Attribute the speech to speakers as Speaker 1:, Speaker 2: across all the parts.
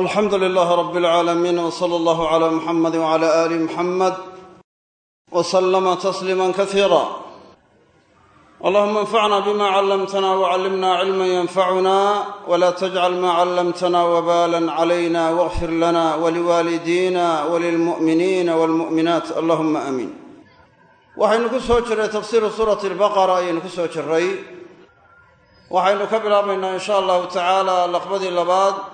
Speaker 1: alxamdu lilaahi rab alcaalamiin w sala allahu cala muxamadi wcala aali muxamed w slama tasliima kasiira allahuma anfacna bima callamtana wcallimna cilma yanfacuna wla tajcal ma callamtana wbalan calayna wاغfir lana waliwaalidiina walilmu'miniina walmu'minaat allahuma aamiin waxaynu ku soo jirray tafsiiru suurati albaqara ayaynu ku soo jiray. Waxaynu ka bilaabaynaa in sha allahu tacaala laqbadii labaad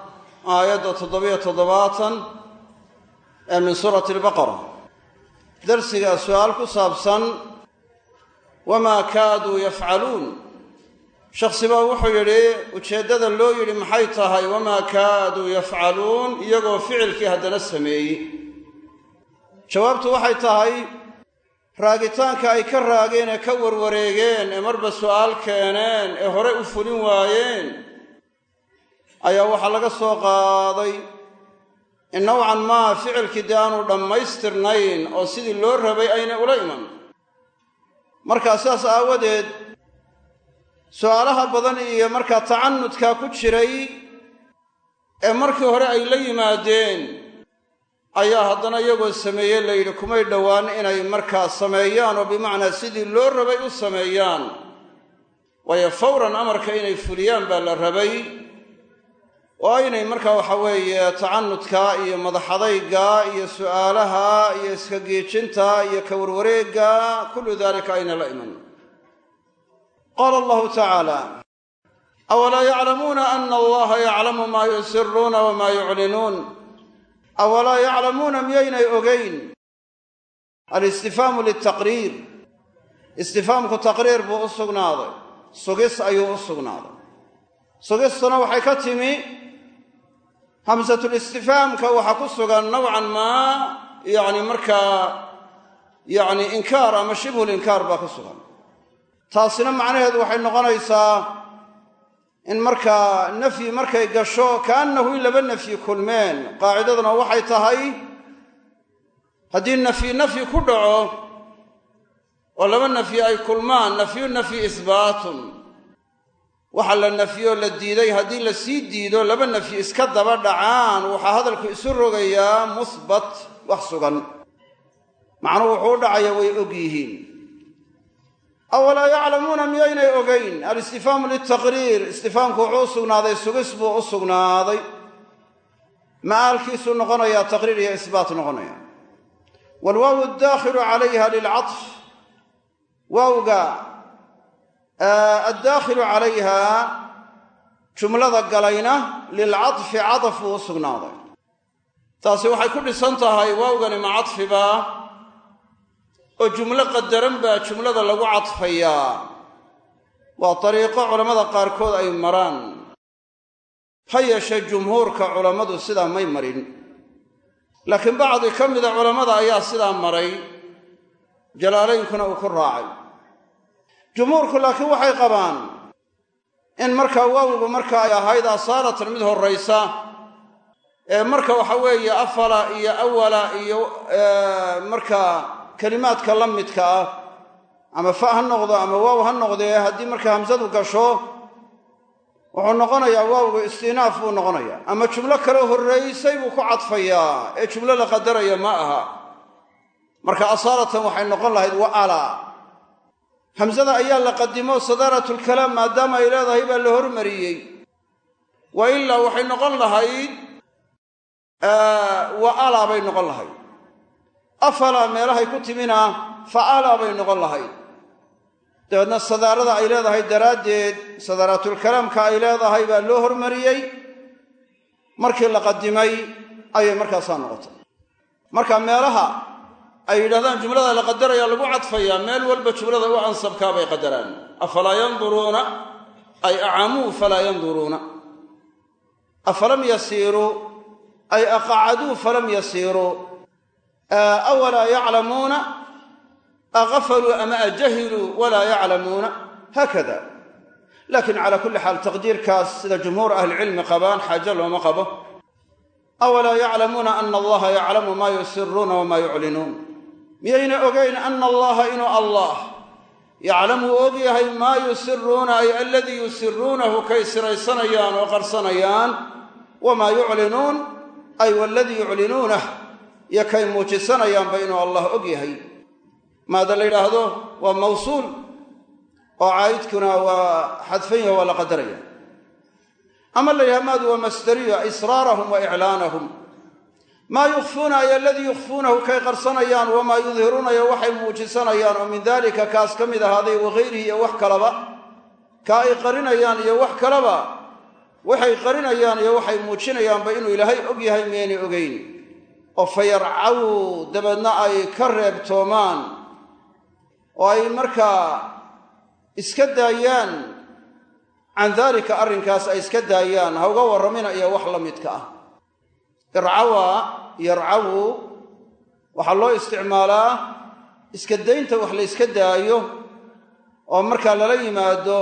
Speaker 1: aayadda toddobiyo toddobaatan ee min suurati albaqara. Darsigaa su'aal ku saabsan wamaa kaaduu yafcaluun? Shakhsi baa wuxuu yidhi ujeeddada loo yidhi maxay tahay wamaa kaaduu yafcaluun? Iyagoo ficilkii haddana sameeyey. Jawaabtu waxay tahay raagitaanka ay ka raageen ee ka warwareegeen ee marba su'aal keeneen ee hore u fulin waayeen ayaa waxaa laga soo qaaday in nowcan maa ficilkii dee aanu dhammaystirnayn oo sidii loo rabay aynay ula iman. Markaa sidaas aawadeed su'aalaha badan iyo markaa tacanudkaa ku jiray ee markii hore ay la yimaadeen ayaa haddana iyagoo sameeye la yidhi kumay dhowaan inay markaa sameeyaan oo bimacnaa sidii loo rabay u sameeyaan. Waayo fawran amarka inay fuliyaan baa la rabay oo aynay markaa waxa weeye tacanudka iyo madaxadayga iyo su'aalaha iyo iska giijinta iyo ka warwareegga kullu daalika ayna la iman. Qaala allahu tacaala awalaa yaclamuuna ana allaha yaclamu maa yusiruuna wamaa yuclinuun? Awalaa yaclamuuna miyaynay ogayn alistifhaamu litaqriir istifhaamku taqriir buu u sugnaaday. Sugis ayuu u sugnaaday. Sugistuna waxay ka timi hamsatulistifhaamka waxaa ku sugan nowcan maa yacni markaa yacni inkaar ama shibhulinkaar baa ku sugan. Taasina macnaheedu waxay noqonaysaa in markaa nafyi markay gasho kaannahu in laba nafyi kulmeen. Qaacidaduna waxay tahay haddii nafyi nafyi ku dhaco oo laba nafyi ay kulmaan nafyu nafyi isbaatun waxa la nafyoo la diiday haddii la sii diido laba nafyi iska daba dhacaan waxaa hadalku isu rogayaa musbat wax sugan. Macnuhu wuxuu u dhacaya way og yihiin. Awalaa yaclamuuna miyaynay ogayn alistifhaamu litaqriir istifhaamku wuxuu u sugnaaday sugis buu u sugnaaday. Ma'aalkiisuu noqonayaa taqriir iyo isbaat noqonaya. Waalwaawu addakhilu calayha lilcatf. Waawga addaakhilu calayha jumlada galayna lilcadfi cadaf buu u sugnaaday. Taasi waxay ku dhisan tahay waawgani ma cadfiba oo jumlo qadaran baa jumlada lagu cadfayaa waa dariiqo culammada qaarkood ay maraan. Ha yeeshee jumhuurka culammadu sidaa may marin. Laakiin bacdi ka mida culammada ayaa sidaa maray jalaalaynkuna uu ku raacay jumhuurku laakiin waxay qabaan in markaa waawigu marka ay ahayd asaalatan mid horraysa ee marka waxa weeye afala iyo awala iyo markaa kelimaadka la midka ah ama fa ha noqdo ama waaw ha noqdee haddii marka hamsadu gasho wuxuu noqonayaa waawgu istinaaf buu noqonayaa. Ama jumlo kale horraysay buu ku cadfayaa ee jumlo la qadaraya ma aha. Marka asaalatan waxay noqon lahayd wa ala hamsada ayaa la qadimo sadaaratulkalaam maadaama ay leedahay baa la hormariyey. Wa ilaa waxay noqon lahayd wa alaa bay noqon lahayd. Afalaa meelahay ku timina fa alaa bay noqon lahayd. Dabeedna sadaarada ay leedahay daraaddeed sadaaraatulkalaamka ay leedahay baa loo hormariyey. Markii la qadimay ayay markaasaa noqotay. Marka meelaha ay yidhahdaan jumlada la qadaraya lagu cadfayaa meel walba jumlada u ansabkaa bay qadaraan. Afalaa yanduruuna? Ay acamuu falaa yanduruuna. Afalam yasiiruu? Ay aqacaduu falam yasiiruu? Awalaa yaclamuuna? Aqafaluu ama ajahiluu walaa yaclamuuna? Haakada laakiin calaa kulli xaal taqdiirkaas sida jumhuur ahlicilmi qabaan xaaje looma qabo. Awalaa yaclamuuna ana allaha yaclamu maa yusiruuna wamaa yuclinuun miyayna ogayn ana allaha inuu allah yaclamu uu og yahay maa yusiruuna ay aladii yusiruunahu kay siraysanayaan oo qarsanayaan wamaa yuclinuun ay waladii yuclinuunah iyo kay muujisanayaanba inuu allah og yahay. Maada la yidhaahdo waa mawsuul oo caa'idkuna waa xadfanya waa la qadaraya ama la yidhahdo maadu waa masdariyo israarahum wa iclaanahum maa yukfuuna ay aladii yukfuunahu kay qarsanayaan wamaa yudhiruunayo waxay muujisanayaan oo min dalika kaas ka mid ahaaday wakayrihi iyo wax kalaba. Ka ay qarinayaan iyo wax kalaba waxay qarinayaan iyo waxay muujinayaanba inuu ilaahay og yahay miyaynay ogeyn. Oo fa yarcaw dabeedna ay ka reebtoomaan. Oo ay markaa iska daayaan. Can daalika arrinkaas ay iska daayaan ha uga warramina iyo wax la midka ah ircawa yarcawu waxaa loo isticmaalaa iska daynta wax la yska daayo oo markaa lala yimaado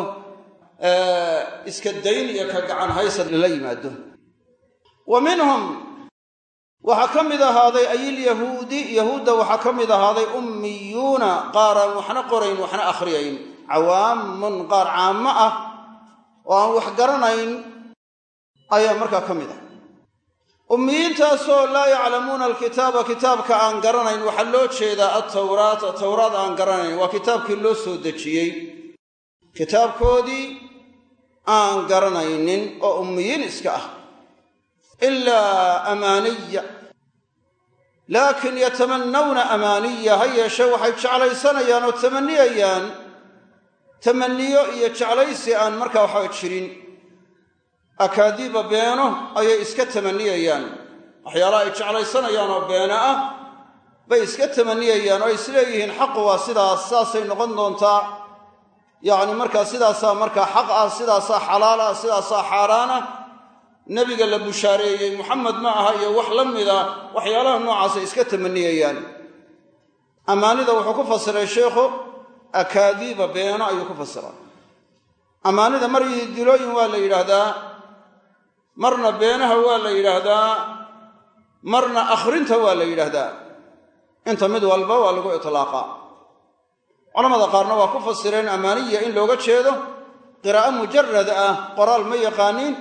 Speaker 1: iska dayn iyo ka gacan haysad lala yimaado. Wa minhum waxaa ka mid ahaaday ayilyahuudi yahuudda waxaa ka mid ahaaday ummiyuuna qaaraan waxna qorayn waxna akhriyayn. Cawaamun qaar caamo ah oo aan wax garanayn ayaa markaa ka mid ah ummiyiintaasoo laa yaclamuuna alkitaaba kitaabka aan garanayn waxaa loo jeedaa altawraata tawraad aan garanayn waa kitaabkii loo soo dejiyey. Kitaabkoodii aan garanaynin oo ummiyiin iska ah. Ilaa amaaniya laakin yatamannawna amaaniya ha yeeshe waxay jeclaysanayaan oo tamaniyayaan tamaniyo iyo jeclaysi aan markaa waxaa jirin akaadiiba beeno ayay iska tamaniyayaan waxyaalaha ay jeclaysanayaan oo beeno ah bay iska tamaniyayaan oo isleeyihiin xaqu waa sidaas saasay noqon doontaa. Yacni markaa sidaasaa markaa xaq ah sidaasaa xalaal ah sidaasaa xaaraan ah. Nebiga la bushaareeyey muxamed ma aha iyo wax la mida waxyaalaha noocaasay iska tamaniyayaan ammaanida wuxuu ku fasiray sheikhu akaadiiba beeno ayuu ku fasiray. Ammaanida mar dilooyin waa la yidhaahdaa marna beenaha waa la yidhaahdaa marna akhrinta waa la yidhaahdaa. Inta mid walba waa lagu iطlaaqaa culamada qaarna waa ku fasireen amaaniya in looga jeedo qiraa'o mujarad ah qoraal ma yaqaaniin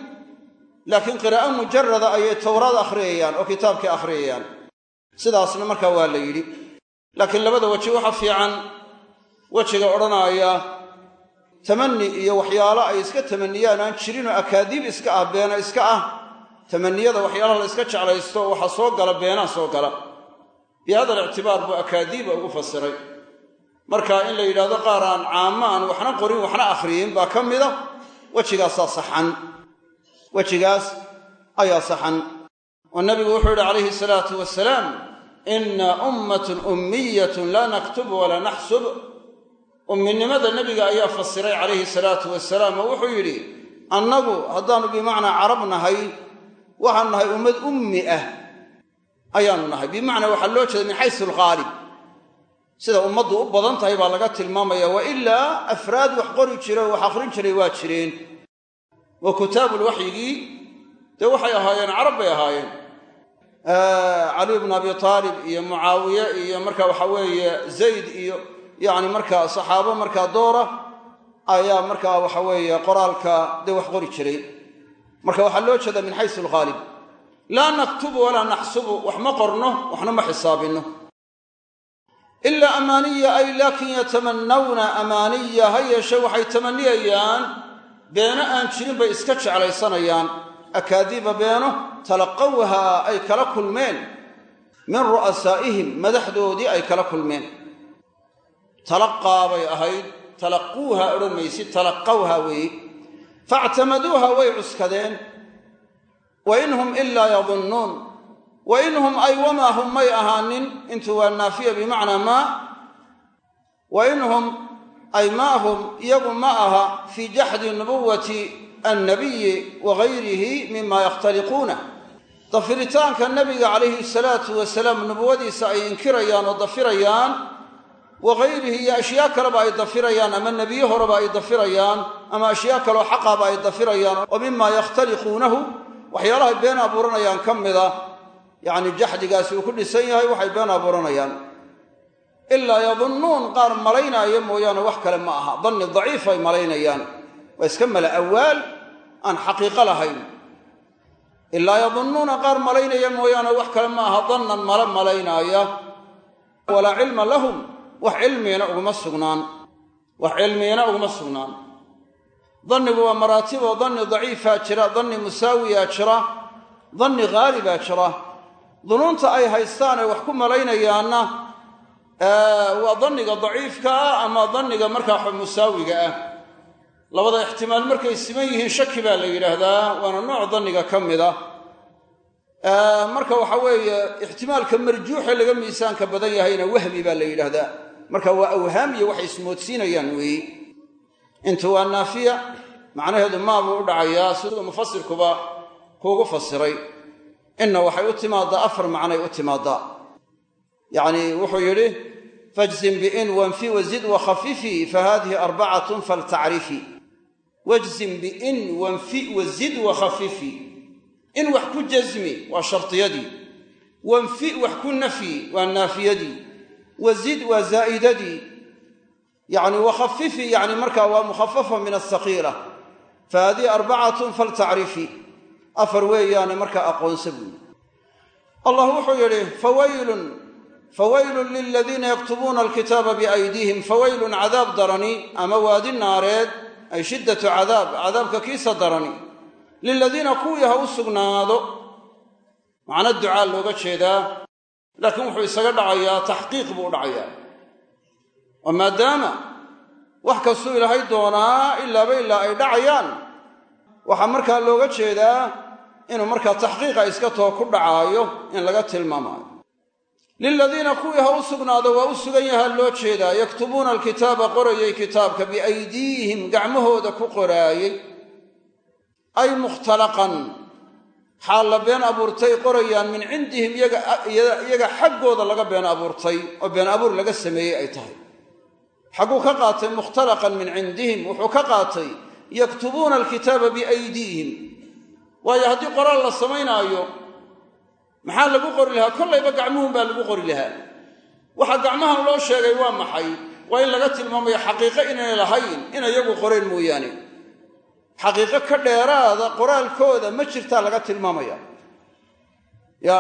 Speaker 1: laakiin qiraa'o mujarada ayay towraad akhriyayaan oo kitaabkii akhriyayaan sidaasna markaa waa la yidhi. Laakiin labada weji waxa fiican wejiga odhanaaya tamani iyo waxyaalo ay iska tamaniyaan aan jirinoo akaadiib iska ah beena iska ah. Tamaniyada waxyaalaha la iska jeclaysto waxaa soo gala beenaa soo gala. Bi hada alictibaar buu akaadiiba ugu fasiray. Marka in la yidhahdo qaar aan caamo aan waxna qorin waxna akhriyin baa ka mida wejigaasaa saxan. Wejigaas ayaa saxan. Oo nabigu wuxuu yidhi calayhi salaatu wasalaam inna ummatun ummiyatun laa naktubu walaa naxsub umminimada nebiga ayaa fasiray calayhi salaatu wasalaam oo wuxuu yidhi annagu haddaannu bimacnaa carab nahay waxaanu nahay ummad ummi ah. Ayaanu nahay. Bimacnaa waxaa loo jeeda min xaysu alghaalib sida ummaddu u badan tahay baa laga tilmaamaya wa ilaa afraad wax qori jira oo wax akhrin jiray waa jireen. Wa kutaabulwaxyigii dee waxay ahaayeen carab bay ahaayeen. Cali bnu abi taalib iyo mucaawiye iyo marka waxa weeye zayd iyo yacni markaa saxaabo markaa doora ayaa markaa waxa weeye qoraalka dee wax qori jiray. Marka waxaa loo jeedaa min xaysu alghaalib laa naktubu walaa naxsubu wax ma qorno waxna ma xisaabinno. Ilaa amaaniya ay laakin yatamannawna amaaniya ha yeeshe waxay tamaniyayaan beeno aan jirin bay iska jeclaysanayaan. Akaadiiba beeno talaqawha ay kala kulmeen. Min ru'asaa'ihim madaxdoodii ay kala kulmeen talaqaa bay ahayd talaquuha odhan maysid talaqawha weeye faactamaduuha way cuskadeen. Wa in hum ilaa yadunnuun wa in hum ay wamaa hum may ahaanin. Intu waa naafiya bimacnaa maa wa in hum ay maa hum iyagu ma aha fii jaxdi nubuwati annabiyi wa gayrihi mima yakhtaliquuna. Dafiritaanka nabiga calayhi salaatu wasalaam nubuwadiisa ay inkirayaan oo dafirayaan wa gayrihi iyo ashyaa kaleba ay dafirayaan ama nebiye horeba ay dafirayaan ama ashyaa kaleo xaqaba ay dafirayaan oo mima yakhtaliquunahu waxyaalahay been abuuranayaan ka mida yacni jaxdigaasi uu ku dhisan yahay waxay been abuuranayaan. Ilaa yadunnuun qaar malaynaayo mooyaane wax kale ma aha. Danni daciif ay malaynayaan. Waa iska mala awaal aan xaqiiqo lahayn. Ilaa yadunnuuna qaar malaynaya mooyaane wax kale ma aha. Dannan mala malaynaaya. Walaa cilma lahum wax cilmigana uguma sugnaan. Wax cilmigana uguma sugnaan. Dannigu waa maraatiboo danni daciifaa jira danni musaawiyaa jira danni haalibaa jira. Dunuunta ay haystaan ay wax ku malaynayaanna waa danniga daciifka ah ama danniga markaa musaawiga ah. Labada ixtimaal markay siman yihiin shaki baa la yidhaahdaa waana nooc danniga ka mid a marka waxa weeye ixtimaalka marjuuxe laga miisaanka badan yahayna wahmi baa la yidhaahdaa marka waa awhaam iyo waxay ismoodsiinayaan weeye intu waa naafiya macnaheedu maabuu u dhacayaa siduu mufasirkuba kuugu fasiray inna waxay u timaadaa afar macnay u timaadaa. Yacni wuxuu yidhi fajzim biin wanfi wazid wakhafifi fahadihi arbacatun faltacrifi. Wajzim biin wanfi wazid wakhafifi in wax ku jasmi waa shardiyadii wanfi wax ku nafyi waa naafiyadii wazid waa zaa'idadii yani wakhafifi yani markaa waa mukhafafa min asaqiila fahadihi arbacatun faltacrifi. Afar weeyaane markaa aqoonsa buuli allah wuxuu yidhi fawaylun fawaylun liladiina yaktubuuna alkitaaba biaydiihim. Fawaylun cadaab darani ama waadi naareed ay shiddatu cadaab cadaabka kiisa darani. Liladiina kuwii ha u sugnaado. Macno ducaa looga jeedaa laakiin wuxuu isaga dhacayaa taxqiiq buu dhacayaa. Oo maadaama wax kastuu ilaahay doonaa ilaaba ilaa ay dhacayaan waxaa markaa looga jeedaa inuu markaa taxqiiqa iska too ku dhacaayo in laga tilmaamaayo. Liladiina kuwii ha u sugnaado waa u sugan yahaa loo jeedaa yaktubuuna alkitaaba qorayay kitaabka biaydiihim gacmahooda ku qoraayey ay mukhtalaqan xaal la been abuurtay qorayaan min cindihim iyaga xaggooda laga been abuurtay oo been abuur laga sameeyey ay tahay. Xagguu ka qaatay mukhtalaqan min cindihim wuxuu ka qaatay yaktubuuna alkitaaba biaydiihim. Waayo haddii qoraal la samaynaayo maxaa lagu qori lahaa? Kollayba gacmuhun baa lagu qori lahaa. Waxa gacmahan loo sheegay waa maxay? Waa in laga tilmaamayo xaqiiqo inay lahayn inay iyagu qoreen mooyaane xaqiiqo ka dheeraada qoraalkooda ma jirtaa laga tilmaamaya. Ya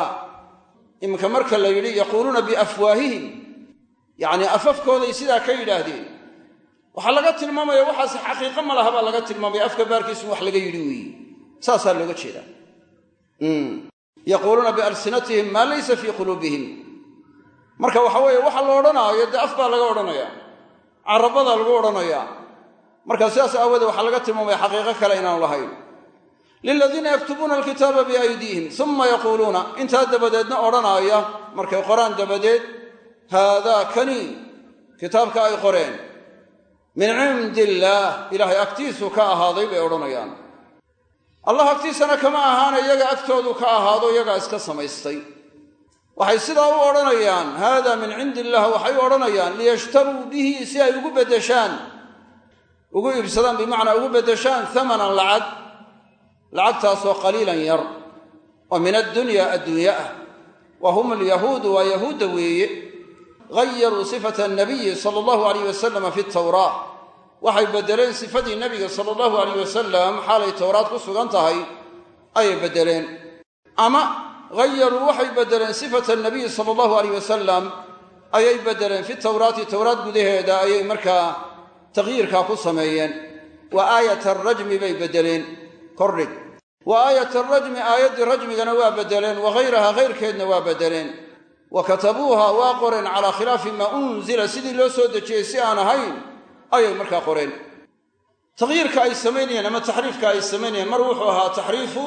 Speaker 1: iminka marka la yidhi yaquuluuna biafwaahihim. Yacnii afafkooday sidaa ka yidhaahdeen. Waxaa laga tilmaamaya waxaas xaqiiqo ma laha baa laga tilmaamaya. Afka baarkiisu wax laga yidhi weeye saasaa looga jeedaa. Yaquuluuna bialsinatihim maa laysa fii quluubihim. Marka waxa weeye waxa la odhanaayo dee af baa laga odhanaya carabadaa lagu odhanayaa marka sidaas aawoodee waxaa laga tilmaamaya xaqiiqo kale inaanu lahayn. Liladiina yaktubuuna alkitaaba biaydiihim uma yaquuluuna intaa dabadeedna odhanaaya markay qoraan dabadeed haadaa kani kitaabka ay qoreen min cindi illaah ilaahay agtiisu ka ahaaday bay odhanayaan. Allah agtiisana kama ahaana iyaga agtoodu ka ahaado iyagaa iska samaystay. Waxay sidaa u odhanayaan haada min cindi illah waxay u odhanayaan liyashtaruu bihi si ay ugu beddeshaan ugu iibsadaan bimacnaa ugu beddeshaan hamanan lacag lacagtaasoo qaliilan yar oo min addunya adduunya ah. Wa hum alyahuudu waa yahuudda weeye. Gayaruu sifata annabiyi sala allahu alayh wasalama fi tawraa waxay beddeleen sifadii nebiga sala allahu alayh wasalam xaalay towraad ku sugan tahay ayay beddeleen. Ama gayaruu waxay beddeleen sifata annabiyi sala allahu alayh wasalam ayay beddeleen fi towraati towraad gudaheeda ayay markaa taqyiirkaa ku sameeyeen wa aayata arajmi bay beddeleen kordhig. Wa aayata arajmi aayaddii rajmigana waa beddeleen wa hayraha hayrkeedna waa beddeleen. Wa katabuuha waa qoreen calaa khilaafi maa unzila sidii loo soo dejiyey si aan ahayn ayay markaa qoreen. Taqyiirka ay samaynayeen ama taxriifka ay samaynayeen mar wuxuu ahaa taxriifu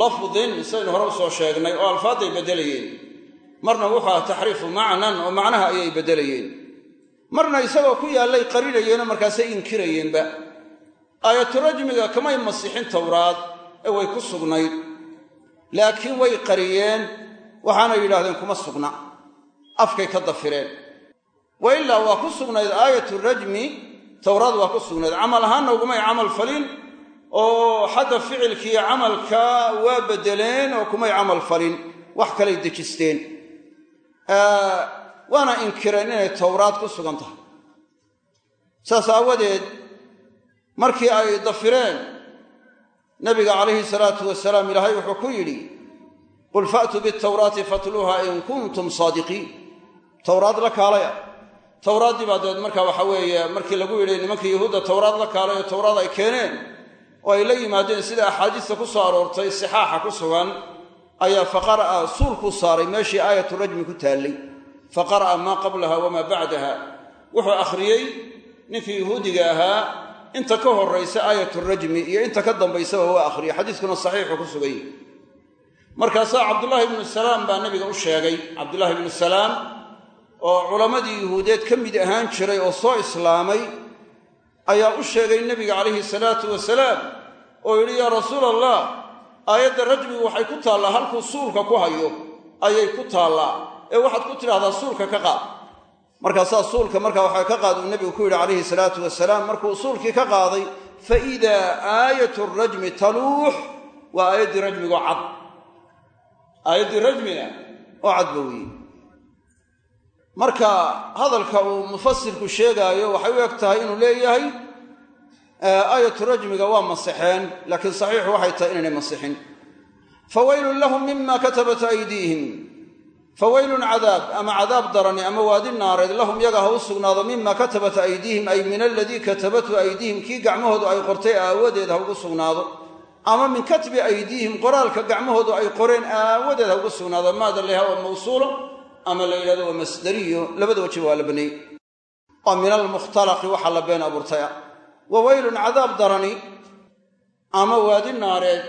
Speaker 1: lafdin sidaynu hore u soo sheegnay oo alfaadday beddelayeen. Marna wuxuu ahaa taxriifu macnan oo macnaha ayay beddelayeen marna isagoo ku yaallay qarinayeenoo markaasay inkirayeenba. Aayaturajmiga kamay masixin towraad ee way ku sugnayd. Laakiin way qariyeen waxaanay yidhahdeen kuma sugna. Afkay ka dafireen. Wa ilaa waa ku sugnayd aayatu rajmi towraad waa ku sugnayd. Camal ahaanna ugumay camal falin oo xagga ficilkiiyo camalka waa beddeleen oo kumay camal falin. Wax kalay dejisteen waana inkireen inay towraad ku sugan tahay. Saas aawadeed markii ay dafireen nabiga calayhi salaatu wasalaam ilaahay wuxuu ku yidhi qul fa'tuu bitawraati fatluuha in kuntum saadiqiin. Towraad la kaalaya. Towraaddii baa dabeed markaa waxa weeye markii lagu yidhi nimanka yahuudda towraad la kaalay oo towraad ay keeneen oo ay la yimaadeen sida axaadiista ku soo aroortay sixaaxa ku sugan ayaa faqara'a suulkuu saaray meeshii aayatu rajmi ku taallay faqara'a maa qablaha wamaa bacdaha. Wuxuu akhriyey ninkii yahuudiga ahaa inta ka horraysa aayatu rajmi iyo inta ka dambaysaba waa akhriyey xadiiskuna saxiixu ku sugay markaasaa cabdullaahi ibnu salaam baa nabiga u sheegay cabdullaahi ibnu salaam oo culammadii yuhuudeed ka mid ahaan jiray oo soo islaamay ayaa u sheegay nebiga calayhi salaatu wasalaam oo yidhi yaa rasuul allah aayadda rajmigu waxay ku taallaa halkuu suulka ku hayo ayay ku taallaa ee waxaad ku tidhahdaa suulka ka qaad. Markaasaa suulka markaa waxaa ka qaad uu nebigu ku yidhi calayhi salaatu wasalaam markuu suulkii ka qaaday fa idaa aayatu rajmi taluux waa aayaddii rajmigo cad. Aayaddii rajmina oo cadba weeye marka hadalka uu mufasirku sheegaayo waxay u eg tahay inuu leeyahay aayatu rajmiga waa masixeen laakiin saxiixu waxay tahay inaynay masixin. Fawaylun lahum mima katabat aydiihim fawaylun cadaab ama cadaab darani ama waadi naareed lahum yaga ha u sugnaado mima katabat aydiihim ay min aladii katabathu aydiihim kii gacmahoodu ay qortay aawadeed ha ugu sugnaado. Ama min katbi aydiihim qoraalka gacmahoodu ay qoreen aawadeed ha ugu sugnaado. Maada leha waa mawsuulo ama la yidhahdo waa masdariyo. Labada wajiba waa la baneeyey oo min almukhtalaqi waxaa la been abuurtay. Ah wa weylun cadaab darani ama waadi naareed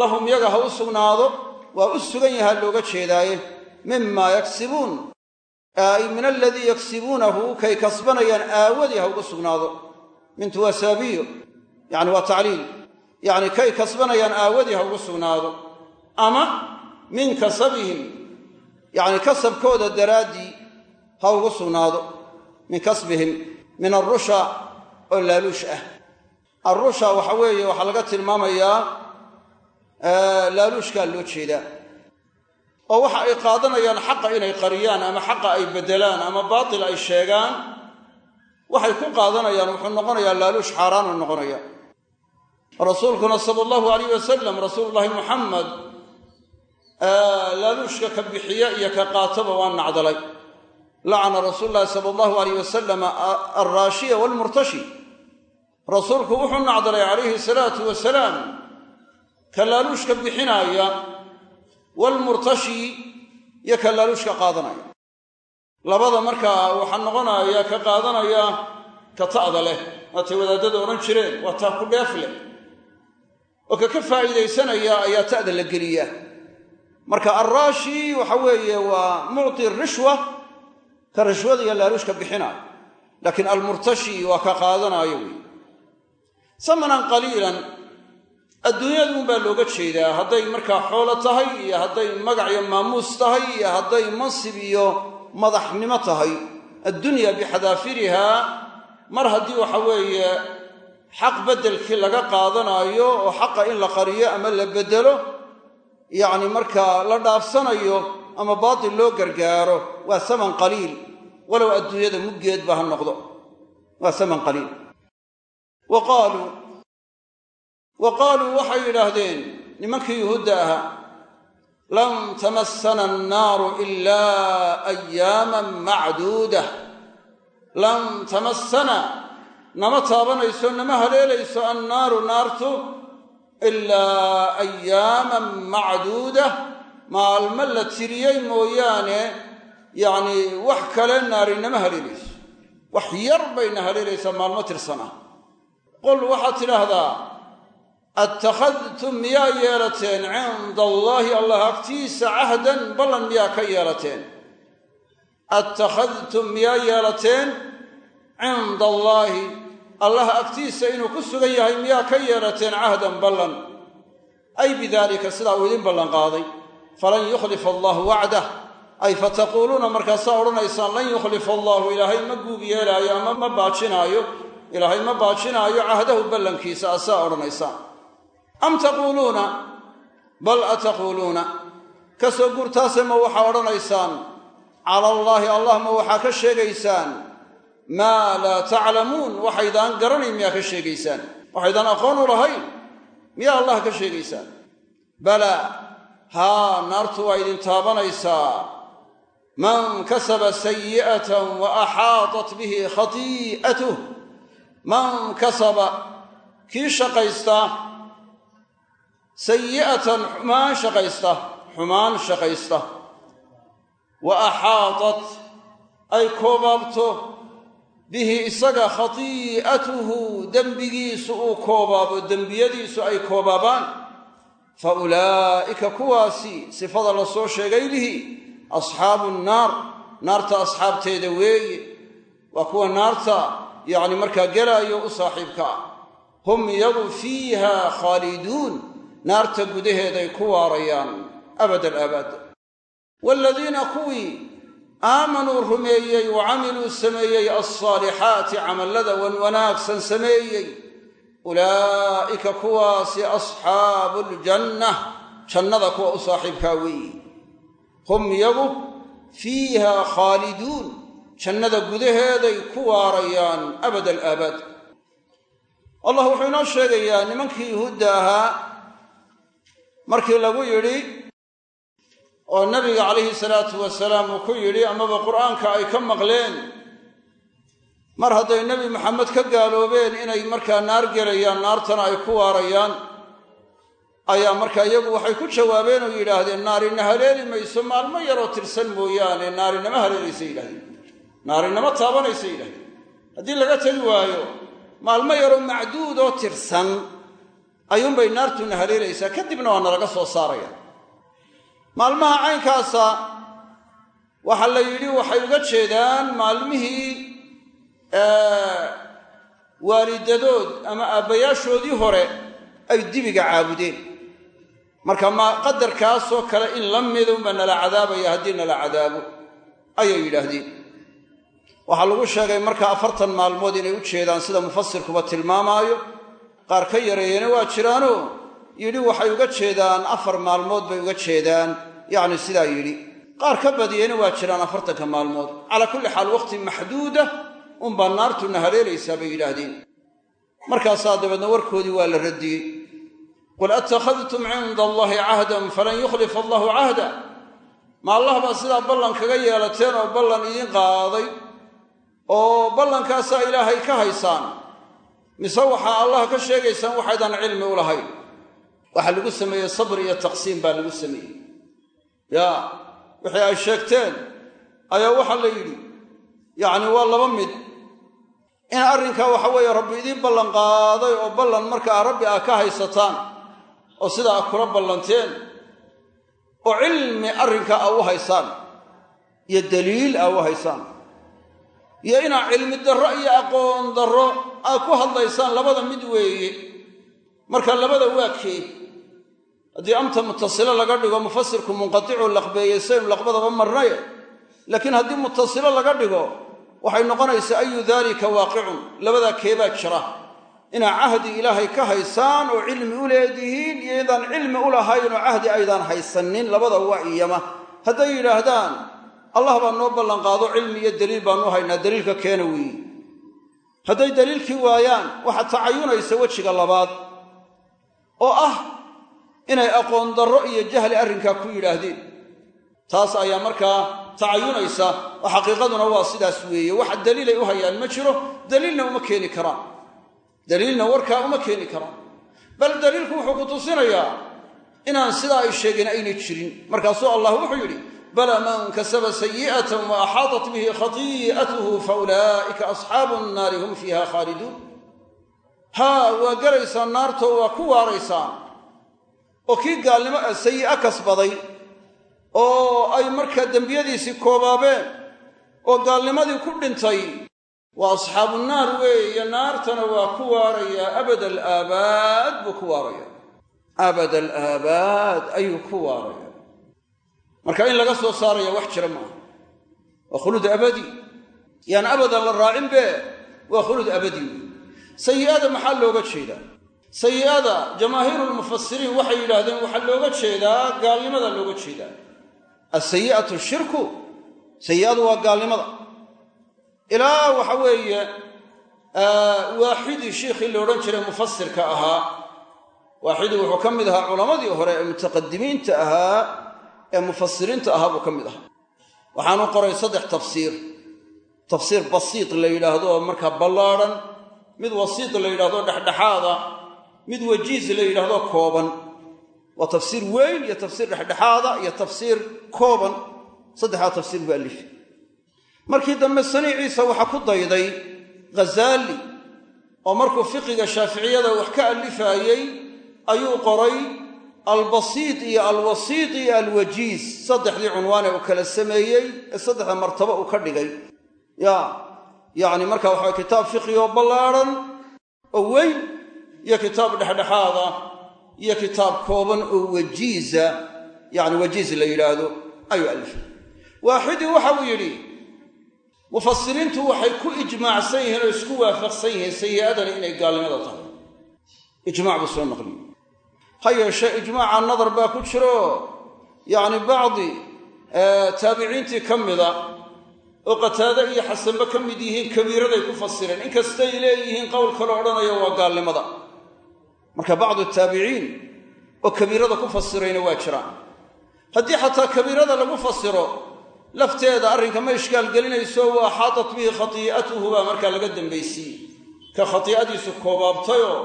Speaker 1: lahum yaga ha u sugnaado waa u sugan yahaa looga jeedaaye mima yaksibuun. Ay min aladii yaksibuunahu kay kasbanayaan aawadii ha ugu sugnaado. Mintu waa saabiyo yani waa tacliil. Yacni kay kasbanayaan aawadii ha ugu sugnaado. Ama min kasabihim yacni kasabkooda daraaddii ha ugu sugnaado. Min kasbihim min arusha oo laaluush ah. Arusha waxa weeye waxaa laga tilmaamayaa laaluushkaa loo jeedaa oo waxa ay qaadanayaan xaqa inay qariyaan ama xaqa ay beddelaan ama baatil ay sheegaan waxay ku qaadanayaan wuxuu noqonayaa laaluush xaaraanu noqonaya. Rasuulkuna sala allahu alayh wasalam rasuulullaahi muxamed laaluushka ka bixiya iyo ka qaataba waa nacdalay. Lacana rasuulu llahi sala allahu alayh wasalam alraashiya waalmurtashi rasuulku wuxuu nacdalay calayhi salaatu wasalaam ka laaluushka bixinaaya waalmurtashi iyo ka laaluushka qaadanaya. Labada markaa waxaa noqonaya ka qaadanaya ka ta'da leh. Waatay wadaadada odhan jireen waa taa ku dheef leh. Oo ka ka faa'iidaysanaya ayaa ta'da la geliyaa. Marka arraashi waxa weeye waa mucti rishwa ka rishwada iyo laaluushka bixinaayo. Laakiin almurtashi waa ka qaadanaayo wey samanan qaliilan adduunyadun baa looga jeedaa hadday markaa xoolo tahay iyo hadday magac iyo maamuus tahay iyo hadday mansib iyo madaxnimo tahay. Addunya bixadaafirihaa mar haddii waxa weeye xaq beddelkii laga qaadanaayo oo xaqa in la qariyo ama la beddelo yacni markaa la dhaafsanayo ama baatil loo gargaaro waa saman qaliil. Walow adduunyada muggeedba ha noqdo. Waa saman qaliil wa qaaluu wa qaaluu waxay yidhaahdeen nimankii yuhuudda ahaa lan tamassana annaaru ilaa ayaaman macduudah lan tamassana nama taabanayso nama haleelayso annaaru naartu ilaa ayaaman macduudah maalmo la tiriyey mooyaane yacnii wax kale naari nama haleelayso. Wax yar bayna haleelaysaa maalmo tirsan ah qul waxaad tidhaahdaa attakhadtum miyaa yeelateen? Cinda allaahi allah agtiisa cahdan ballan miyaa ka yeelateen? Attakhadtum miyaa yeelateen? Cinda allaahi allah agtiisa inuu ku sugan yahay miyaa ka yeelateen cahdan ballan? Ay bidaalika sidaa uu idin ballanqaaday falan yukhlifa allaahu wacdah. Ay fataquuluuna markaasaa odhanaysaan lan yukhlifa allaahu ilaahay ma guub yeelaayo ama ma baajinaayo. Ilaahay ma baajinaayo cahdahu ballankiisa asaa odhanaysaan am taquuluuna bal ataquuluuna ka soo guurtaase ma waxaa odhanaysaan? Cala allaahi allah ma waxaa ka sheegaysaan? Maa laa taclamuun waxaydaan garanayn miyaa ka sheegaysaan? Waxaydaan aqoon u lahayn? Miyaa allah ka sheegaysaan? Bala haa naartu waa idin taabanaysaa. Man kasaba sayi'atan wa axaatat bihi khati'atuh man kasaba kii shaqaysta sayi'atan xumaan shaqaysta xumaan shaqaysta. Wa axaatat ay koobaabto. Bihi isaga khati'atuhu dembigiisu uu koobaabo dembiyadiisu ay koobaabaan. Fa ulaa'ika kuwaasi sifada la soo sheegay lihi asxaabu nnaar naarta asxaabteeda weeye waa kuwa naarta yacni markaa gelaayo u saaxiibka ah hum iyagu fiiha khaaliduun naarta gudaheeday ku waarayaan abad alaabaad waaladiina kuwii aamanuu rumeeyey wa camiluu sameeyey alsaalixaati camallada wan wanaagsan sameeyey ulaa'ika kuwaasi asxaabu ljanna jannada kuwa u saaxiibkaa weeye hum iyagu fiiha khaaliduun jannada gudaheeday ku waarayaan abad alaabaad allah wuxuu inoo sheegayaa nimankii yuhuudda ahaa markii lagu yidhi oo nabiga calayhi salaatu wasalaam uu ku yidhi amaba qur'aanka ay ka maqleen mar hadday nebi maxamed ka gaaloobeen inay markaa naar gelayaan naartana ay ku waarayaan ayaa markaa iyagu waxay ku jawaabeen oo yidhaahdeen naarina haleeli mayso maalmo yaroo tirsan mooyaane naarinama haleelaysa yidhahdeen naarinama taabanaysa yidhahdeen. Haddii laga tegi waayo maalmo yaroo macduud oo tirsan ayuunbay naartuna haleelaysaa kadibna waa nalaga soo saaraya. Maalmaha caynkaasa waxaa la yidhi waxay uga jeedaan maalmihii waalidadood ama aabbayaashoodii hore ay dibiga caabudeen. Marka ma qadarkaasoo kale in la mida unbaa nala cadaabaya haddii nala cadaabo ayay yidhaahdeen. Waxaa lagu sheegay marka afartan maalmood inay u jeedaan sida mufasirkuba tilmaamaayo qaar ka yareeyena waa jiraanoo yidhi waxay uga jeedaan afar maalmood bay uga jeedaan. Yacni sidaa yidhi. Qaar ka badiyeyna waa jiraan afartanka maalmood. Calaa kulli xaal waqti maxduuda unbaa naartuna haleelaysaa bay yidhaahdeen. Markaasaa dabeedna warkoodii waa la radiyey qul attakhadtum cinda allaahi cahdan falan yukhlifa allahu cahda. Ma allah baa sidaa ballan kaga yeelateen oo ballan idiin qaaday oo ballankaasaa ilaahay ka haysaan mise waxaa allah ka sheegaysaan waxaydan cilmi u lahayn. Waxaa lagu sameeyey sabr iyo taqsiim baa lagu sameeyey. Yaa wixii ay sheegteen ayaa waxaa la yidhi yacni waa laba mid. In arrinkaa waxa weeye rabbi idiin ballan qaaday oo ballan markaa rabbi aa ka haysataan oo sidaa a kula ballanteen oo cilmi arrinkaa aa u haysaan iyo daliil aa u haysaan iyo inaa cilmi darro iyo aqoon darro aa ku hadlaysaan labada mid weeye marka labada waa kee haddii amta mutasilo laga dhigo mufasirku munqaticuu laqbeeyey saynu laqbadaba marnaye laakiin haddii mutasilo laga dhigo waxay noqonaysaa ayu daalika waaqicun. Labadaa keebaa jira. Inaa cahdi ilaahay ka haysaan oo cilmi u leedihiin iyo idaan cilmi u lahayn oo cahdi aydaan haysanin labada waa iyama. Hadday yidhaahdaan allah baa noo ballanqaado cilmi iyo daliil baanu haynaa daliilka keena weeye hadday daliilkii waayaan waxaa tacayunaysa wejiga labaad oo ah inay aqoon darro iyo jahli arrinkaa ku yidhaahdeen. Taas ayaa markaa tacayunaysa oo xaqiiqaduna waa sidaas weeye. Waxa daliilay u hayaan ma jiro daliilna uma keeni karaan. Daliilna warkaa uma keeni karaan. Bal daliilku wuxuu ku tusinayaa inaan sidaa ay sheegeen aynay jirin. Markaasuu allah wuxuu yidhi bala man kasaba sayi'atan wa axaatat bihi khati'atuhu fa ulaa'ika asxaabu nnaari hum fiiha khaaliduun haa waa gelaysaan naartoo waa ku waaraysaan oo kii gaalnimo sayi'a kasbaday oo ay markaa dembiyadiisii koobaabeen oo gaalnimadii ku dhintay waa asxaabu naar weeye naartana waa ku waarayaa abad alaabaad buu ku waaraya abad alaabaad ayuu ku waaraya marka in laga soo saaraya wax jira maaha waa khuluud abadi. Yaan abadan la raacin be waa khuluud abadi wey sayi'ada maxaa looga jeedaa? Sayi'ada jamaahiiru lmufasiriin waxay yidhaahdeen waxaa looga jeedaa gaalnimada looga jeedaa. Asayi'atu shirku. Sayi'adu waa gaalnimada. Ilaa waxa weeye waaxidii shiikhii la odhan jiray mufasirka ahaa. Waaxidi wuxuu ka mid ahaa culammadii hore ee mutaqadimiinta ahaa ee mufasiriinta ahaa buu ka mid ahaa. Waxaanu qoray saddex tafsiir. Tafsiir basiid la yidhaahdo oo markaa ballaadhan mid wasiid la yidhahdo dhexdhexaada. Mid wajiiz la yidhaahdo kooban. Waa tafsiir weyn iyo tafsiir dhexdhexaada iyo tafsiir kooban. Saddexdaa tafsiir buu alifay markii dambe saniiciisa waxaa ku dayday ghazaali oo markuu fiqiga shaaficiyada wax ka alifaayey ayuu qoray albasiid iyo alwasiid iyo alwajiis saddexdii cunwaane uu kala sameeyey ee saddexda martabo uu ka dhigay. Ya yacni marka waxaa kitaab fiqi oo ballaadhan oo weyn iyo kitaab dhexdhexaada iyo kitaab kooban oo wajiiza yacni wajiiz la yidhaahdo ayuu alifay. Waaxidii waxa uu yidhi mufasiriintu waxay ku ijmaacsan yihiin oo isku waafaqsan yihiin sayi'adani inay gaalnimada tahay. Ijmac buu soo naqliyey ha yeeshee ijmaaca nadar baa ku jiro. Yacni bacdi taabiciintii ka mida oo qataade iyo xasanba ka mid yihiin kabiiraday ku fasireen. Inkastay leeyihiin qowl kale odhanaya waa gaalnimada. Marka bacdu taabiciin oo kabiirada ku fasirayna waa jiraan. Haddii xataa kabiirada lagu fasiro lafteeda arrinka ma ishkaal gelinayso wa axaatat bihi khatii'atuhu baa markaa laga dambaysiiyey ka khatii'adiisu koobaabtayoo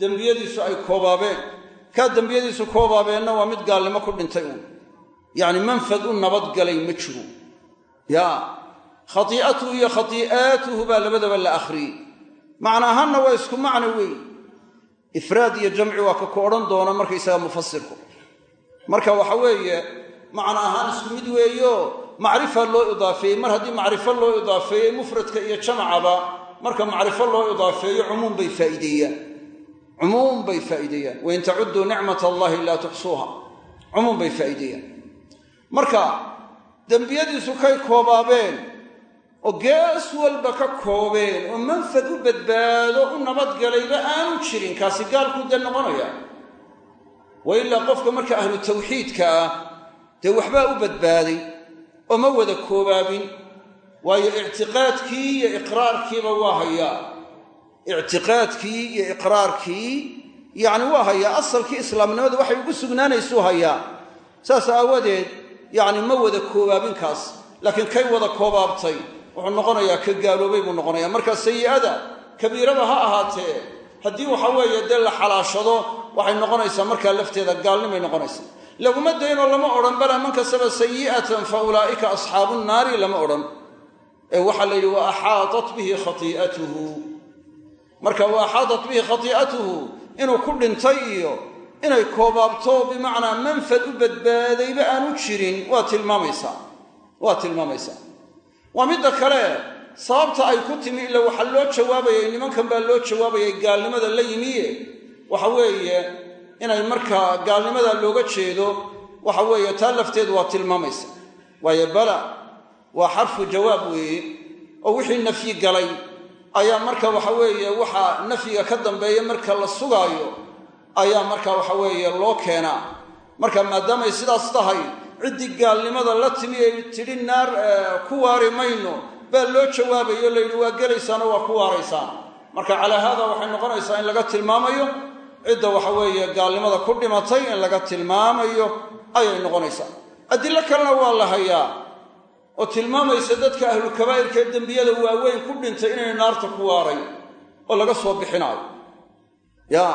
Speaker 1: dembiyadiisu ay koobaabeen kaa dembiyadiisu koobaabeenna waa mid gaalnimo ku dhintay uun yacni manfad u nabadgalay ma jiro. Yaa khatii'atuhu iyo khatii'aatuhu baa labadaba la akhriyey macna ahaanna waa isku macno weyn. Ifraad iyo jamci waa ka ku odhan doona markaysaga mufasirku marka waxa weeye macno ahaan isku mid weeyo macrifa loo idaafeeyey. Mar haddii macrifo loo idaafeeyey mufradka iyo jamcaba marka macrifo loo idaafeeyo cumuum bay faa'iideeyaan cumuum bay faa'iideeyaan. Wain tacudduu nicmat allahi laa tuxsuuha. Cumuum bay faa'iideeyaan. Marka dembiyadiisu kay koobaabeen oo gees walba ka koobeen oo manfad u badbaado u nabadgalayba aanu jirin kaasi gaalkuu dee noqonaya. Wa ilaa qofka marka ahlu tawxiidka ah dee waxbaa u badbaaday oo ma wada koobaabin waayo ictiqaadkii iyo iqraarkiiba waa hayaa ictiqaadkii iyo iqraarkii yacni waa hayaa asalkii islaamnimadu waxay ugu sugnaanaysuu hayaa. Saas aawadeed yacni ma wada koobaabin kaas laakiin kay wada koobaabtay wuxuu noqonayaa ka gaaloobay buu noqonayaa. Marka sayi'ada kabiirada ha ahaatee haddii waxa weeye dee la xalaashado waxay noqonaysaa markaa lafteeda gaalnimay noqonaysaa. Laguma daynoo lama odhan bala man kasaba sayi'atan fa ulaa'ika asxaabu nnaari lama odhan. Ee waxaa la yidhi wa axaatat bihi khatii'atuhu marka wa axaatat bihi khatii'atuhu inuu ku dhintay iyo inay koobaabto bimacnaa manfad u badbaadayba aanu jirin waa tilmaamaysaa waa tilmaamaysaa waa midda kale sababta ay ku timi ila waxaa loo jawaabayay nimankan baa loo jawaabayay gaalnimada la yimiye waxa weeye inay markaa gaalnimada looga jeedo waxa weeye taa lafteedu waa tilmaamaysa. Waayo bala waa xarfu jawaab weeye oo wixii nafyi galay ayaa marka waxa weeye waxa nafyiga ka dambeeya marka la sugaayo ayaa marka waxa weeye loo keenaa marka maadaamay sidaas tahay ciddii gaalnimada la timi ay tidhi naar ku waari mayno. Baa loo jawaabayo la yidhi waa gelaysaano waa ku waaraysaan. Marka calaa haada waxay noqonaysaa in laga tilmaamayo cidda waxa weeye gaalnimada ku dhimatay in laga tilmaamayo ayay noqonaysaa. Adilo kalena waa la hayaa oo tilmaamaysa dadka ahlu kabaa'irka ee dembiyada waaweyn ku dhintay inay naarta ku waaray oo laga soo bixinaayo. Ya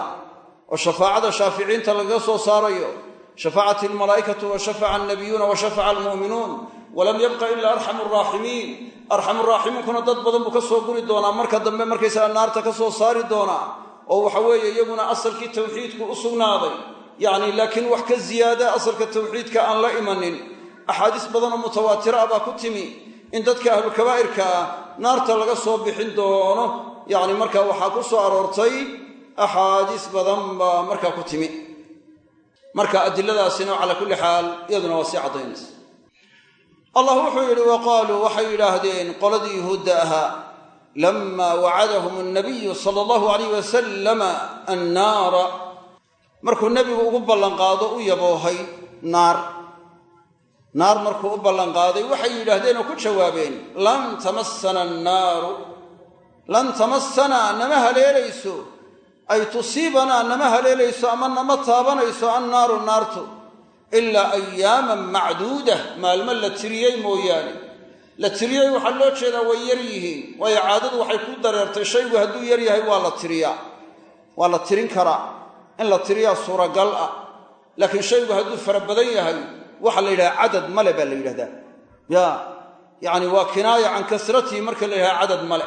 Speaker 1: oo shafaacada shaaficiinta lagaga soo saarayo shafacat almalaa'ikatu wa shafaca alnabiyuuna wa shafaca almu'minuun walam yabqa ila arxamu araaximiin arxamu raaximiinkuna dad badan buu ka soo guri doonaa marka dambe markaysaga naarta ka soo saari doonaa oo waxa weeye iyaguna asalkii tawxiidku u sugnaaday. Yacni laakiin wax ka ziyaada asalka tawxiidka aan la imanin axaadiis badanoo mutawaatira ah baa ku timi in dadka ahlukabaa'irka ah naarta laga soo bixin doono. Yacni markaa waxaa ku soo aroortay axaadiis badan baa markaa ku timi. Marka adiladaasina calaa kulli xaal iyaduna waa sii caddaynaysa. Allah wuxuu yidhi wa qaaluu waxay yidhaahdeen qoladii yuhuudda ahaa lamaa wacadahum annabiyu sala allahu alayh wasalama annaara. Markuu nebigu ugu ballanqaado u yaboohay naar naar markuu u ballanqaaday waxay yidhaahdeen oo ku jawaabeen lan tamassana annaaru lan tamassana nama haleelayso. Ay tusiibanaa nama haleelayso ama nama taabanayso annaaru naartu. Ilaa ayaaman macduuda. Maalmo la tiriyey mooyaane. La tiriyey waxaa loo jeedaa way yar yihiin. Waayo caadadu waxay ku dareertay shaygu hadduu yar yahay waa la tiriyaa. Waa la tirin karaa. In la tiriyaa suuragal ah. Laakiin shaygu hadduu fara badan yahay waxaa la yidhaha cadad male baa la yidhahdaa. Ya yacni waa kinaaya can kasratihi marka la yidhaha cadad male.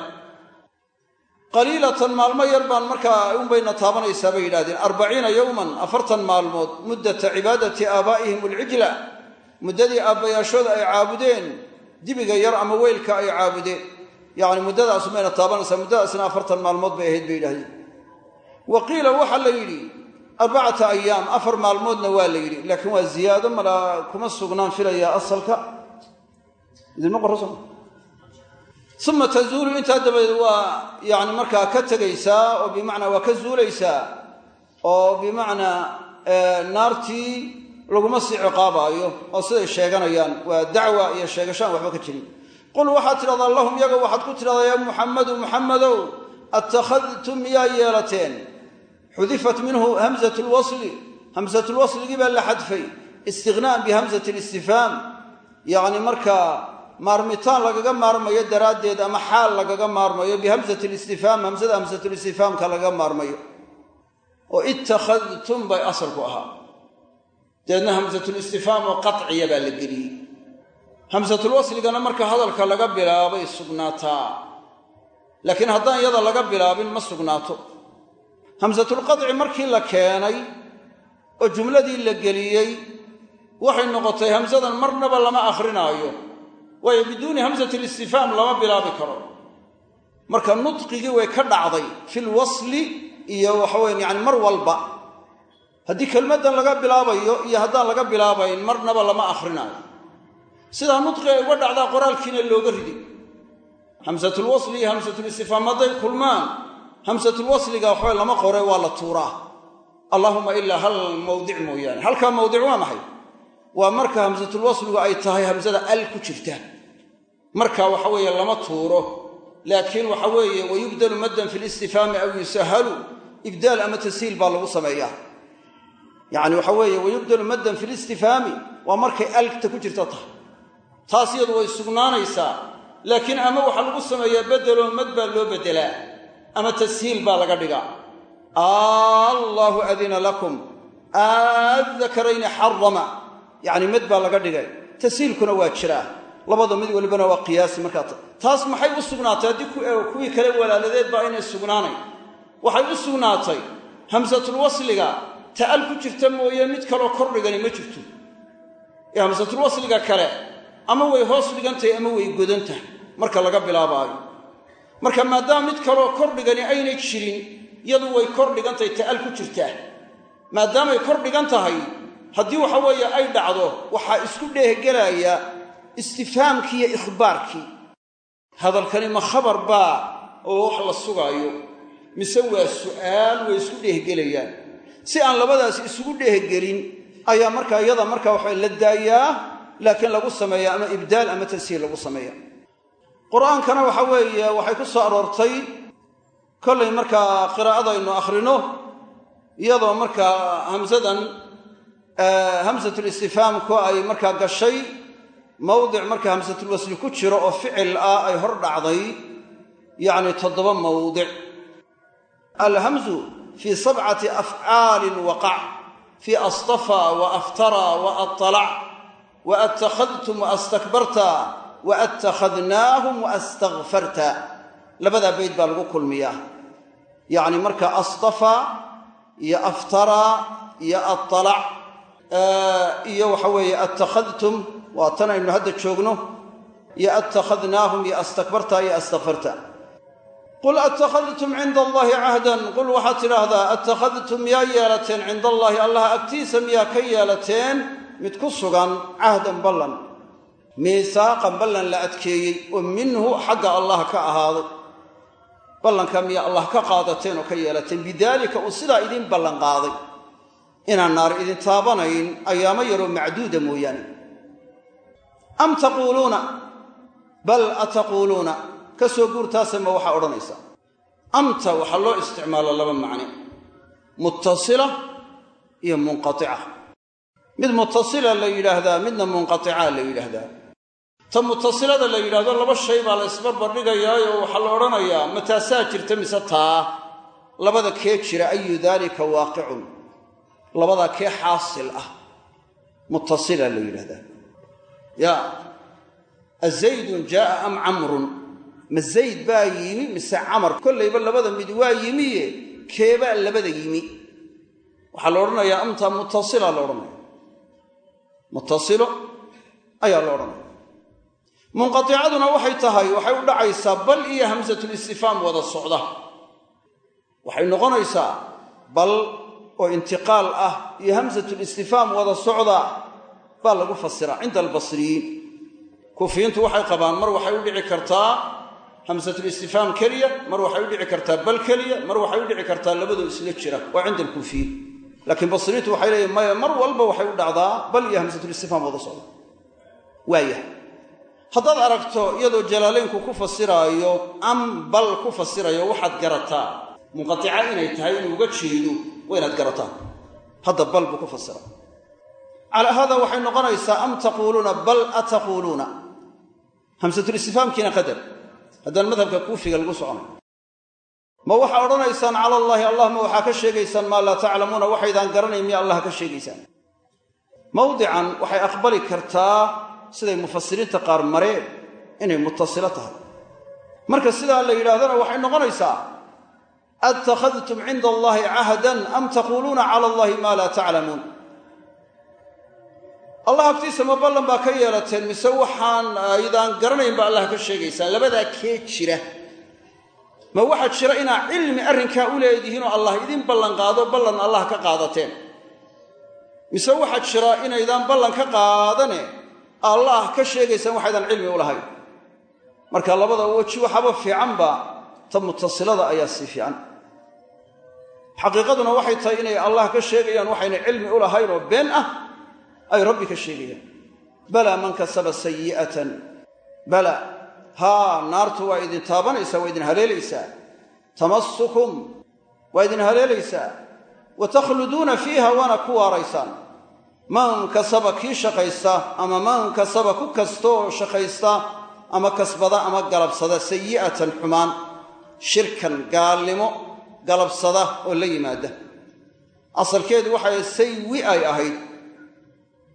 Speaker 1: Qaliilatan maalmo yar baan markaa unbayna taabanaysaa bay yidhahdeen arbaciina yowman afartan maalmood muddata cibaadati aabaa'ihim alcijla muddadii aabbayaashooda ay caabudeen dibiga yar ama weylka ay caabudeen. Yacni muddadaas mayna taabanaysaa muddadaasna afartan maalmood bay ahayd bay yidhahdeen wa qiila waxaa la yidhi arbacata ayaam afar maalmoodna waa la yidhi laakiin waa ziyaado mala kuma sugnaan filaya asalka. Idinma qorso uma tazuulu intaa dabadeed waa yani markaa ka tegaysaa oo bimacnaa waa ka zuulaysaa oo bimacnaa naartii laguma sii ciqaabaayo oo siday sheeganayaan waa dacwa iyo sheegashaan waxba ka jirin. Qul waxaad tidhahdaa lahum yaga waxaad ku tidhahdaa yaa muxammadu muxammadow attakhadtum miyaa yeelateen xudifat minhu hamzat lwasli hamsatulwasligii baa la xadfay istiqnaan bihamzati listifhaam yacni markaa maarmitaan lagaga maarmayo daraaddeed ama xaal lagaga maarmayo bihamzati listifhaam hamsada hamsatulistifhaamka lagaga maarmayo oo ittakhadtum bay asalku ahaa dabeedna hamsatulistifhaam oo qaciya baa la geliyey hamsatulwasligana marka hadalka laga bilaabay sugnaataa laakiin haddaan iyada laga bilaabin ma sugnaato hamsatulqadci markii la keenay oo jumladii la geliyey waxay noqotay hamsadan marnaba lama akhrinaayo waayo biduuni hamsati listifhaam lama bilaabi karo. Marka nudqigii way ka dhacday fil wasli iyo waxaweyn yani mar walba. Haddii kelmaddan laga bilaabayo iyo haddaan laga bilaabayn marnaba lama akrinaayo sidaa nudqi ay uga dhacdaa qoraalkiina looga ridi. Hamsatulwasli iyo hamsatulistifhaam hadday kulmaan hamsatulwasliga waxawe lama qore waa la tuuraa. Allaahuma ilaa hal mawdic mooyaane. Halkaa mawdic waa maxay? Waa marka hamsatulwasligu ay tahay hamsada al ku jirta. Marka waxa weeye lama tuuro. Laakiin waxa weeye wayubdalu maddan fi listifhaami aw yusahalu. Ibdaal ama tashiil baa lagu sameeyaa. Yacni waxa weeye wayubdalu maddan fi listifhaami waa markay alta ku jirta tahay. Taas iyadu way sugnaanaysaa. Laakiin ama waxaa lagu sameeyaa beddeloo mad baa loo beddelaa ama tashiil baa laga dhigaa. Allaahu adina lakum. Adakarayni xarama. Yacni mad baa laga dhigay. Tashiilkuna waa jiraa labada mid walibana waa qiyaasi markaa taas maxay u sugnaatay? Haddii kuwii kale walaaladeed baa inay sugnaanayn waxay u sugnaatay hamsatulwasliga ta'al ku jirta mooye mid kaloo kor dhigani ma jirto. Ee hamsatulwasliga kale. Ama way hoos dhigantahay ama way godan tahay. Marka laga bilaabaayo marka maadaama mid kaloo kor dhigani aynay jirin yadu way kor dhigantahay ta'al ku jirtaa. Maadaamay kor dhigan tahay haddii waxa weeye ay dhacdo waxaa isku dheehgelaya istifhaamkii iyo ikhbaarkii. Hadalkani ma khabar baa oo wax la sugaayo mise waa su'aal way isku dheehgelayaan si aan labadaas isugu dheehgelin ayaa markaa iyada markaa waxa la daayaa laakiin lagu sameeya ama ibdaal ama tashiil lagu sameeya qur'aankana waxa weeye waxay ku soo aroortay kollay markaa qiraa'adaynu akhrino iyadoo markaa hamsadan hamsatulistifhaamku ay markaa gashay mawdic marka hamsatulwasli ku jiro oo ficil ah ay hor dhacday yacni toddoba mawdic. Alhamzu fii sabcati afcaalin waqac fii astafaa wa aftaraa wa wa astakbarta wa attakhadnaahum wa labadaa bayd baa lagu kulmiyaa. Yacni marka astafaa iyo aftaraa iyo aطalac iyo waxa weeye attakhadtum waa tan aynu hadda joogno iyo attakhadnaahum iyo astakbarta iyo astakfarta. Qul attakhadtum cinda allaahi cahdan. Qul waxaad tidhaahdaa attakhadtum miyaa yeelateen? Cinda allaahi allah agtiisa miyaa ka yeelateen? Mid ku sugan cahdan ballan miisaaqan ballan la adkeeyey oo minhu xagga allah ka ahaaday ballanka miyaa allah ka qaadateen oo ka yeelateen. Bidaalika uu sidaa idiin ballanqaaday inaan naar idin taabanayn ayaamo yaroo macduuda mooyaane. Am taquuluuna? Bal ataquuluuna? Ka soo guurtaase ma waxaa odhanaysaa amta waxaa loo isticmaala laba macne. Muttasila iyo munqatica. Mid muttasila la yidhaahdaa midna munqatica la yidhaahdaa ta mutasilada la yidhahdo laba shay baa la isbarbardhigayaayo waxaa la odhanayaa ma taasaa jirta mise taa? Labada kee jira ayu daalika waaqicun. Labadaa kee xaasil ah. Muttasila la yidhahdaa ya azaydun jaaa am camrun? Ma zayd baa yimi mise camar? Kollayba labada mid waa yimiye keebaa labada yimi? Waxaa la odhanayaa amta muttasila la odhanaya muttasilo ayaa la odhanaya munqaticaduna waxay tahay waxay u dhacaysaa bal iyo hamsatulistifhaam wada socda. Waxay noqonaysaa bal oo intiqaal ah iyo hamsatulistifhaam wada socda baa lagu fasiraa cinda albasriyiin kuufiyiintu waxay qabaan mar waxay u dhici kartaa hamsatulistifhaam keliya mar waxay u dhici kartaa bal keliya mar waxay u dhici kartaa labadoo isla jira. Waa cinda alkuufiyiin. Laakiin basriyiintu waxay leeyihiin maya mar walba waxay u dhacdaa bal iyo hamsatulistifhaam wada socda. Waayah haddaad aragto iyadoo jalaalaynku ku fasiraayo am bal ku fasirayo waxaad garataa. Munqatica inay tahay inuu uga jeedo waa inaad garataan hadda bal buu ku fasira calaa haada waxay noqonaysaa am taquuluuna bal ataquuluuna. Hamsatulistifhaamkiina qadar. Haddaan madhabka kuufiga lagu soconay. Ma waxaa odhanaysaan cala allaahi allah ma waxaa ka sheegaysaan maa laa taclamuuna waxaydaan garanayn miya allah ka sheegaysaan. Mawdican waxay aqbali kartaa siday mufasiriinta qaar mareen inay muttasilo tahay. Marka sidaa la yidhaahdana waxay noqonaysaa attakhadtum cinda allaahi cahdan am taquuluuna cala allaahi maa laa taclamuun? Allah agtiisa ma ballan baa ka yeelateen mise waxaan aydaan garanayn baa allah ka sheegaysaan labadaa kee jira? Ma waxaa jira inaa cilmi arrinkaa u leedihiinoo allah idin ballanqaado ballan allah ka qaadateen? Mise waxaa jira inaydaan ballan ka qaadane allah ka sheegaysaan waxaydaan cilmi u lahayn. Marka labada weji waxaaba fiicanba ta mutasilada ayaa sii fiican. Xaqiiqaduna waxay tahay inay allah ka sheegayaan waxayna cilmi u lahayn oo been ah ay rabbi ka sheegayaan. Balaa man kasaba sayi'atan bala haa naartu waa idin taabanaysaa waa idin haleelaysaa. Tamasukum waa idin haleelaysaa. Wa takhluduuna fiiha waana ku waaraysaan man kasaba kii shaqaysta ama man kasaba ku kastooo shaqaysta ama kasbada ama galabsada sayi'atan xumaan shirkan gaalnimo galabsada oo la yimaada. Asalkeedu waxay saywi ay ahayd.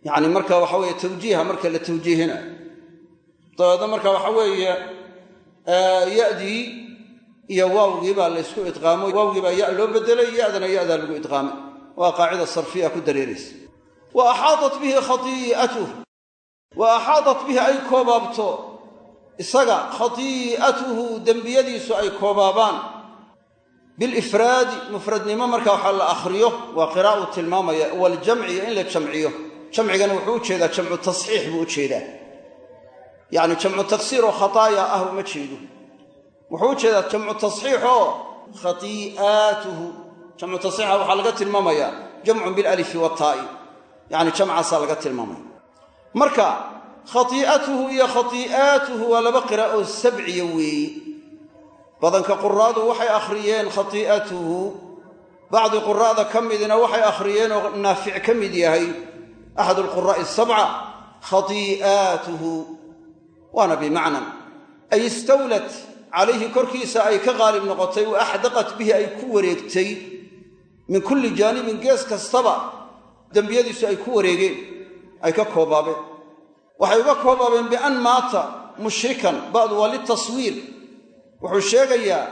Speaker 1: Yacni marka waxa weeye tawjiiha marka la tawjiihinayo dabeedna marka waxa weeye ya'dii iyo waawgii baa la ysku idqaamo. Waawgii baa ya loo bedelay ya'dana ya'daa lagu idqaamay. Waa qaacida sarfiya ku dareeraysa wa axaadat bihi khatii'atuh wa axaadat bihi ay koobaabto isaga khatii'atuhu dembiyadiisu ay koobaabaan. Bilifraadi mufradnimo marka waxaa la akhriyo waa qiraa'u tilmaamaya waljamci iyo in la jamciyo. Jamcigana wuxuu u jeedaa jamcu tasxiix buu u jeedaa. Yacni jamcu taksiir oo khataaya ah uma jeedo. Wuxuu u jeedaa yacni jamcaasaa laga tilmaamaya marka khatii'atuhu iyo khatii'aatuhu waa laba qiraa'oo sabciya weeye badanka quraadu waxay akhriyeen khatii'atuhu bacdi quraa'da ka midina waxay akhriyeen oo naafic ka mid yahay. Axad alquraa'i asabca khatii'aatuhu waana bimacnan. Ay istawlat calayhi korkiisa ay ka qaalib noqotay wa axdaqat bihi ay ku wareegtay. Min kulli jaanibin gees kastaba dembiyadiisu ay ku wareegeen ay ka koobaabeen. Waxay uga koobaabeen bian maata mushrikan ba'du waa litaswiir. Wuxuu sheegayaa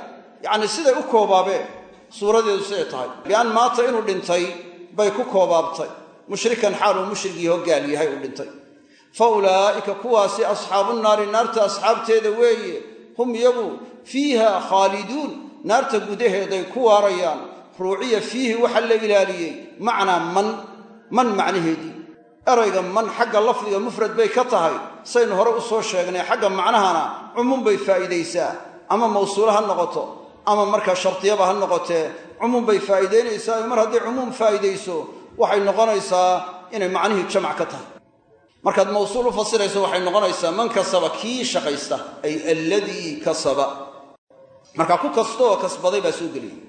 Speaker 1: yacni siday u koobaabeen suuradeedu siday tahay. Bian maata inuu dhintay bay ku koobaabtay. Mushrikan xaaluu mushrigii hoggaal yahay uu dhintay. Fa ulaa'ika kuwaasi asxaabu naari naarta asxaabteeda weeye hum iyagu fiiha khaaliduun. Naarta gudaheeday ku waarayaan ruuciya fiihi waxaa la ilaaliyey macnaa man man macnaheedii erayga man xagga lafdiga mufrad bay ka tahay. Saynu hore u soo sheegnay xagga macnahana cumuum bay faa'iidaysaa. Ama mawsuula ha noqoto ama markaa shardiyaba ha noqotee cumuum bay faa'iidaynaysaa. Mar hadday cumuum faa'iidayso waxay noqonaysaa inay macnihii jamac ka tahay. Markaad mawsuul u fasirayso waxay noqonaysaa man kasaba kii shaqaysta ay alladii kasaba. Markaa ku kastooo kasbaday baa soo geliyay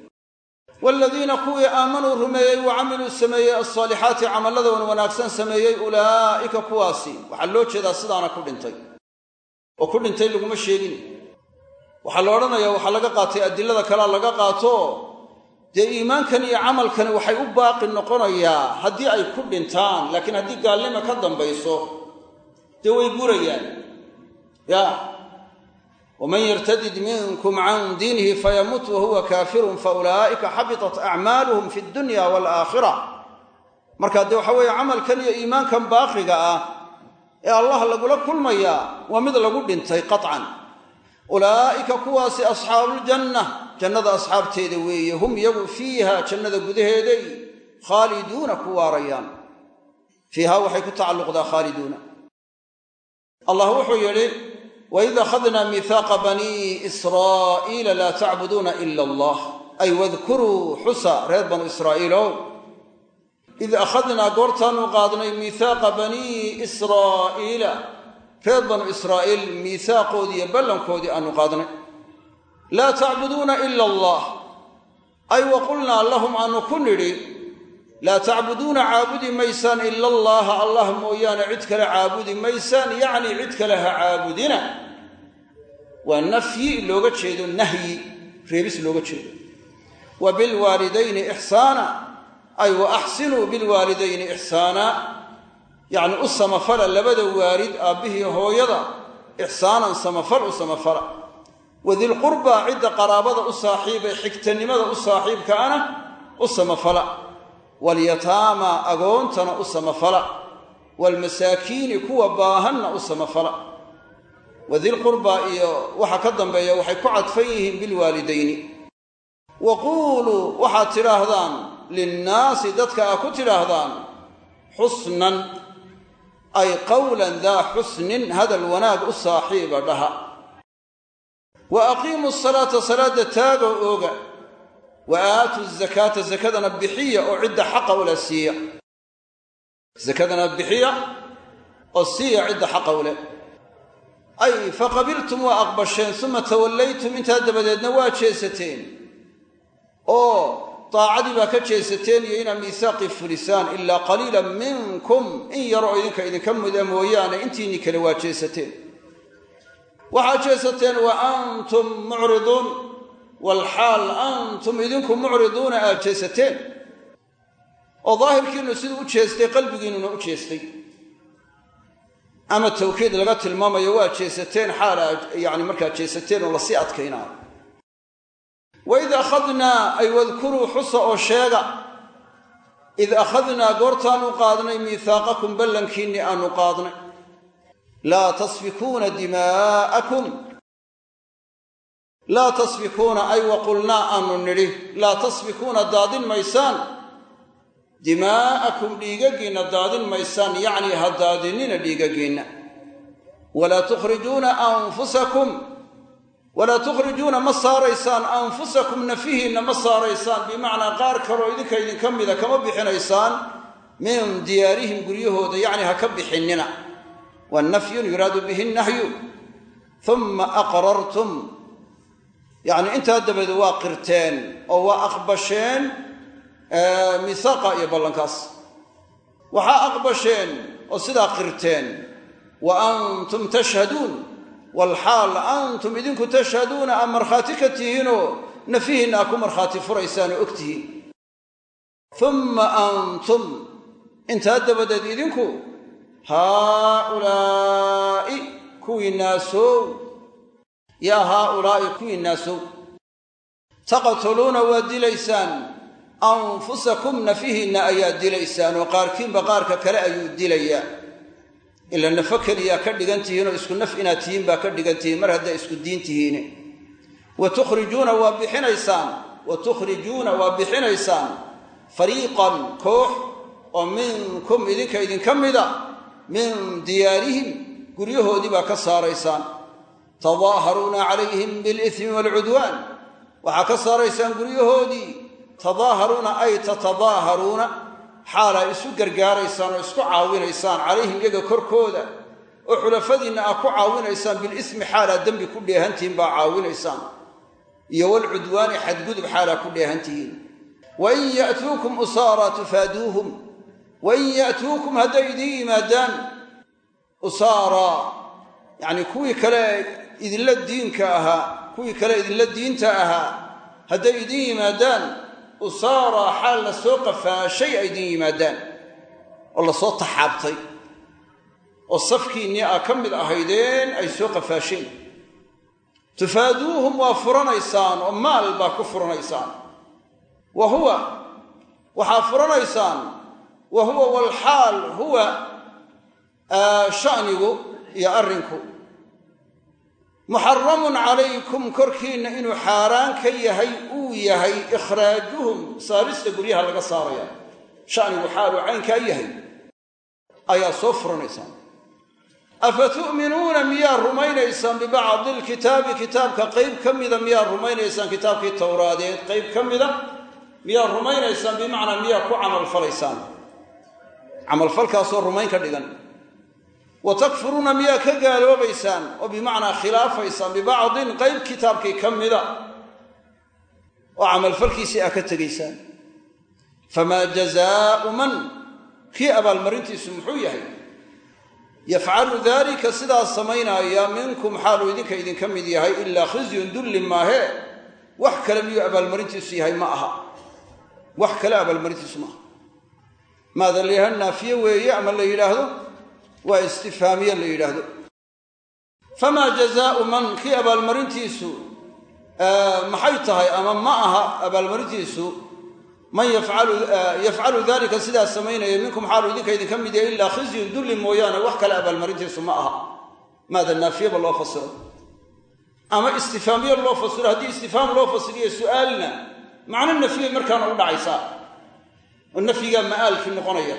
Speaker 1: waaladiina kuwii aamanuu rumeeyey wa camiluu sameeyey alsaalixaati camallada wan wanaagsan sameeyey ulaa'ika kuwaasi waxaa loo jeedaa sidaana ku dhintay oo ku dhintay laguma sheegin waxaa la odhanayaa waxaa laga qaatay adilada kalea laga qaato dee iimaankan iyo camalkani waxay u baaqi noqonayaa haddii ay ku dhintaan laakiin haddii gaalnima ka dambayso dee way burayaan ya waman yartadid minkum can diinihi fayamut wahuwa kaafirun faulaa'ika xabitat acmaaluhum fi dunya waalaakhira marka dee waxa weeye camalkan iyo iimaankan baaqiga ah ee allah lagula kulmayaa waa mid lagu dhintay qaطcan ulaa'ika kuwaasi asxaabuuljanna jannada asxaabteeda weeye hum iyagu fiiha jannada gudaheeday khaaliduuna ku waarayaan. Fiiha waxay ku tacalluqdaa khaaliduuna. Allah wuxuu waid akhadnaa miihaaqa banii israa'iila laa tacbuduuna ila allah. Ay wadkuruu xusa reer banu israa'iilow id akhadnaa goortaanu qaadnay miihaaqa banii israa'iila reer banu israa'iil miihaaqoodii iyo ballankoodii aanu qaadnay. Laa tacbuduuna ila allah. Ay wa qulnaa lahum aanu ku nidhi laa tacbuduuna caabudi maysaan ila allaha allah mooyaane cid kale caabudi maysaan yacnii cid kale ha caabudina. Waa nafyi looga jeedo nahyi reebis looga jeedo. Wa bilwaalidayni ixsaana ay wa axsinuu bilwaalidayni ixsaana. Yacni u samafala labada waalid aabbihii hooyada ixsaanan samafal u samafala. Wadilqurbaa cidda qaraabada u saaxiibay xigtanimada u saaxiibka ana u samafala walyataama agoontana u samafala waalmasaakiini kuwa baahanna u samafala. Wadilqurbaa iyo waxa ka dambeeya waxay ku cadfan yihiin bilwaalidayni. Wa quuluu waxaad tidhaahdaan linnaasi dadka aa ku tidhaahdaan xusnan ay qowlan daa xusnin hadal wanaag u saaxiiba dhaha. Wa aqiimuu salaata salaadda taagoo ooga wa aatuu zakaata sakadana bixiya oo cidda xaqa ula siiya. Sakadana bixiya oo siiya cidda xaqa ule. Ay faqabiltum waa aqbasheen suma tawallaytum intaa dabadeedna waa jeesateen. Oo daacadii baa ka jeesateen iyo inaa miisaaqii fulisaan ilaa qaliilan minkum in yaroo idinka idinka muda mooyaane intiinni kale waa jeesateen. Waxaad jeesateen wa antum mucriduun walxaal antum idinku mucriduuna aad jeesateen. oo daahirkiinnu siduu u jeestay qalbigiinnuna u jeestay. Ama tawkiid laga tilmaamayo waa jeesateen xaal aad yani markaad jeesateen oo la sii adkaynaayo waid akhadnaa ay wadkuruu xusa oo sheega id akhadnaa goortaanu qaadnay miihaaqakum ballankiinnii aanu qaadnay. Laa tasfikuuna dimaa'akum laa tasfikuuna ay waqulnaa aanu nidhi. Laa tasfikuuna daadin maysaan. Dimaa'akum dhiigaggiinna daadin maysaan. Yacnii ha daadinina dhiigaggiinna walaa tukhrijuuna anfusakum. Walaa tukhrijuuna ma saaraysaan. Anfusakum nafihiinna ma saaraysaan. Bimacnaa qaar kaloo idinka idinka mida kama bixinaysaan. Min diyaarihim guryahooda yacni ha ka bixinina wa nafyun yuraadu bihi nahyu. Uma aqrartum yacni intaa dabadeed waa qirteen oo waa aqbasheen misaaqa iyo ballankaas. Waxaa aqbasheen oo sidaa qirteen wa antum tashhaduun walxaal antum idinku tashhaduuna aa markhaati ka tihiinoo nafihiinna aa ku markhaati furaysaan oo og tihiin. Umma antum intaa dabadeed idinku haaulaa'i kuwii naasow yaa haaulaa'i kuwii naasow taqtuluuna waa dilaysaan anfusakum nafihiinna ayaad dilaysaan oo qaarkiinba qaarka kale ayuu dilayaa ila nafo keliyaa ka dhigan tihiinoo isku naf inaad tihiin baa ka dhigan tihiin. Mar haddaa isku diin tihiine wa tukhrijuuna waa bixinaysaan wa tukhrijuuna waa bixinaysaan fariiqan koox oo minkum idinka idinka mida. Min diyaarihim guryahoodii ka saaraysaan tadaaharuuna calayhim bilithmi waalcudwaan waxaa ka saaraysaan guryahoodii tadaaharuuna ay tatadaaharuuna xaalaa isu gargaaraysaan oo isku caawinaysaan calayhim iyaga korkooda oo xulafadiinna aa ku caawinaysaan bilismi xaalaa dembi ku dheehantihiin baa caawinaysaan iyo walcudwaani xadgudub xaalaa ku dheehantihiin wain ya'tuukum usaara tufaaduuhum wain ya'tuukum hadday idiin yimaadaan usaara yacni kuwii kale idinla diinka ahaa kuwii kale idinla diinta ahaa hadday idiin yimaadaan usaara xaal la soo qafaashay ay idiin yimaadaan oo la soo taxaabtay oo safkiinnii aa ka mid ahaydeen ay soo qafaasheen tufaaduuhum waa furanaysaan oo maal baa ku furanaysaan. Wa huwa waxaa furanaysaan wa huwa walxaal huwa sha'nigu iyo arrinku muxaramun calaykum korkiinna inuu xaaraan ka yahay uu yahay ikhraajuhum. Saarista guryaha laga saaraya sha'nigu xaaluu caynkaa yahay. Ayaa soo furanaysaan. Afa tu'minuuna miyaa rumaynaysaan bibacdi lkitaabi kitaabka qayb ka mida miyaa rumaynaysaan kitaabkii towraadeed? Qayb ka mida miyaa rumaynaysaan bimacnaa miyaa ku camalfalaysaan? Camalfalkaasoo rumayn ka dhigan wa takfuruuna miyaa ka gaaloobaysaan? Oo bimacnaa khilaafaysaan? Bibacdin qayb kitaabkii ka mida. Oo camalfalkiisii aa ka tegaysaan? Famaa jazaau man? Kii abaalmarintiisu muxuu yahay? Yafcalu daalika sidaas samaynaya minkum xaaluu idinka idinka mid yahay ilaa khizyun dulli maahee wax kale miyuu abaalmarintiisu yahay? Ma aha. Wax kale abaalmarintiisu maaha maada la yidhahdo naafiye weeye ama la yidhaahdo waa istifhaamiye la yidhaahdo. Famaa jazaau man kii abaalmarintiisu maxay tahay ama ma aha abaalmarintiisu man yafcalu dalika sidaas samaynaya minkum xaaluu idinka idinka mid yahay ilaa khizyun dulli mooyaane wax kale abaalmarintiisu ma aha. Maada naafiyaba loo fasiro. Ama istifhaamiye loo fasiro haddii istifhaam loo fasiriyo su'aalna macno nafyay markaana u dhacaysaa. Oo nafyigaa ma'aalkii noqonaya.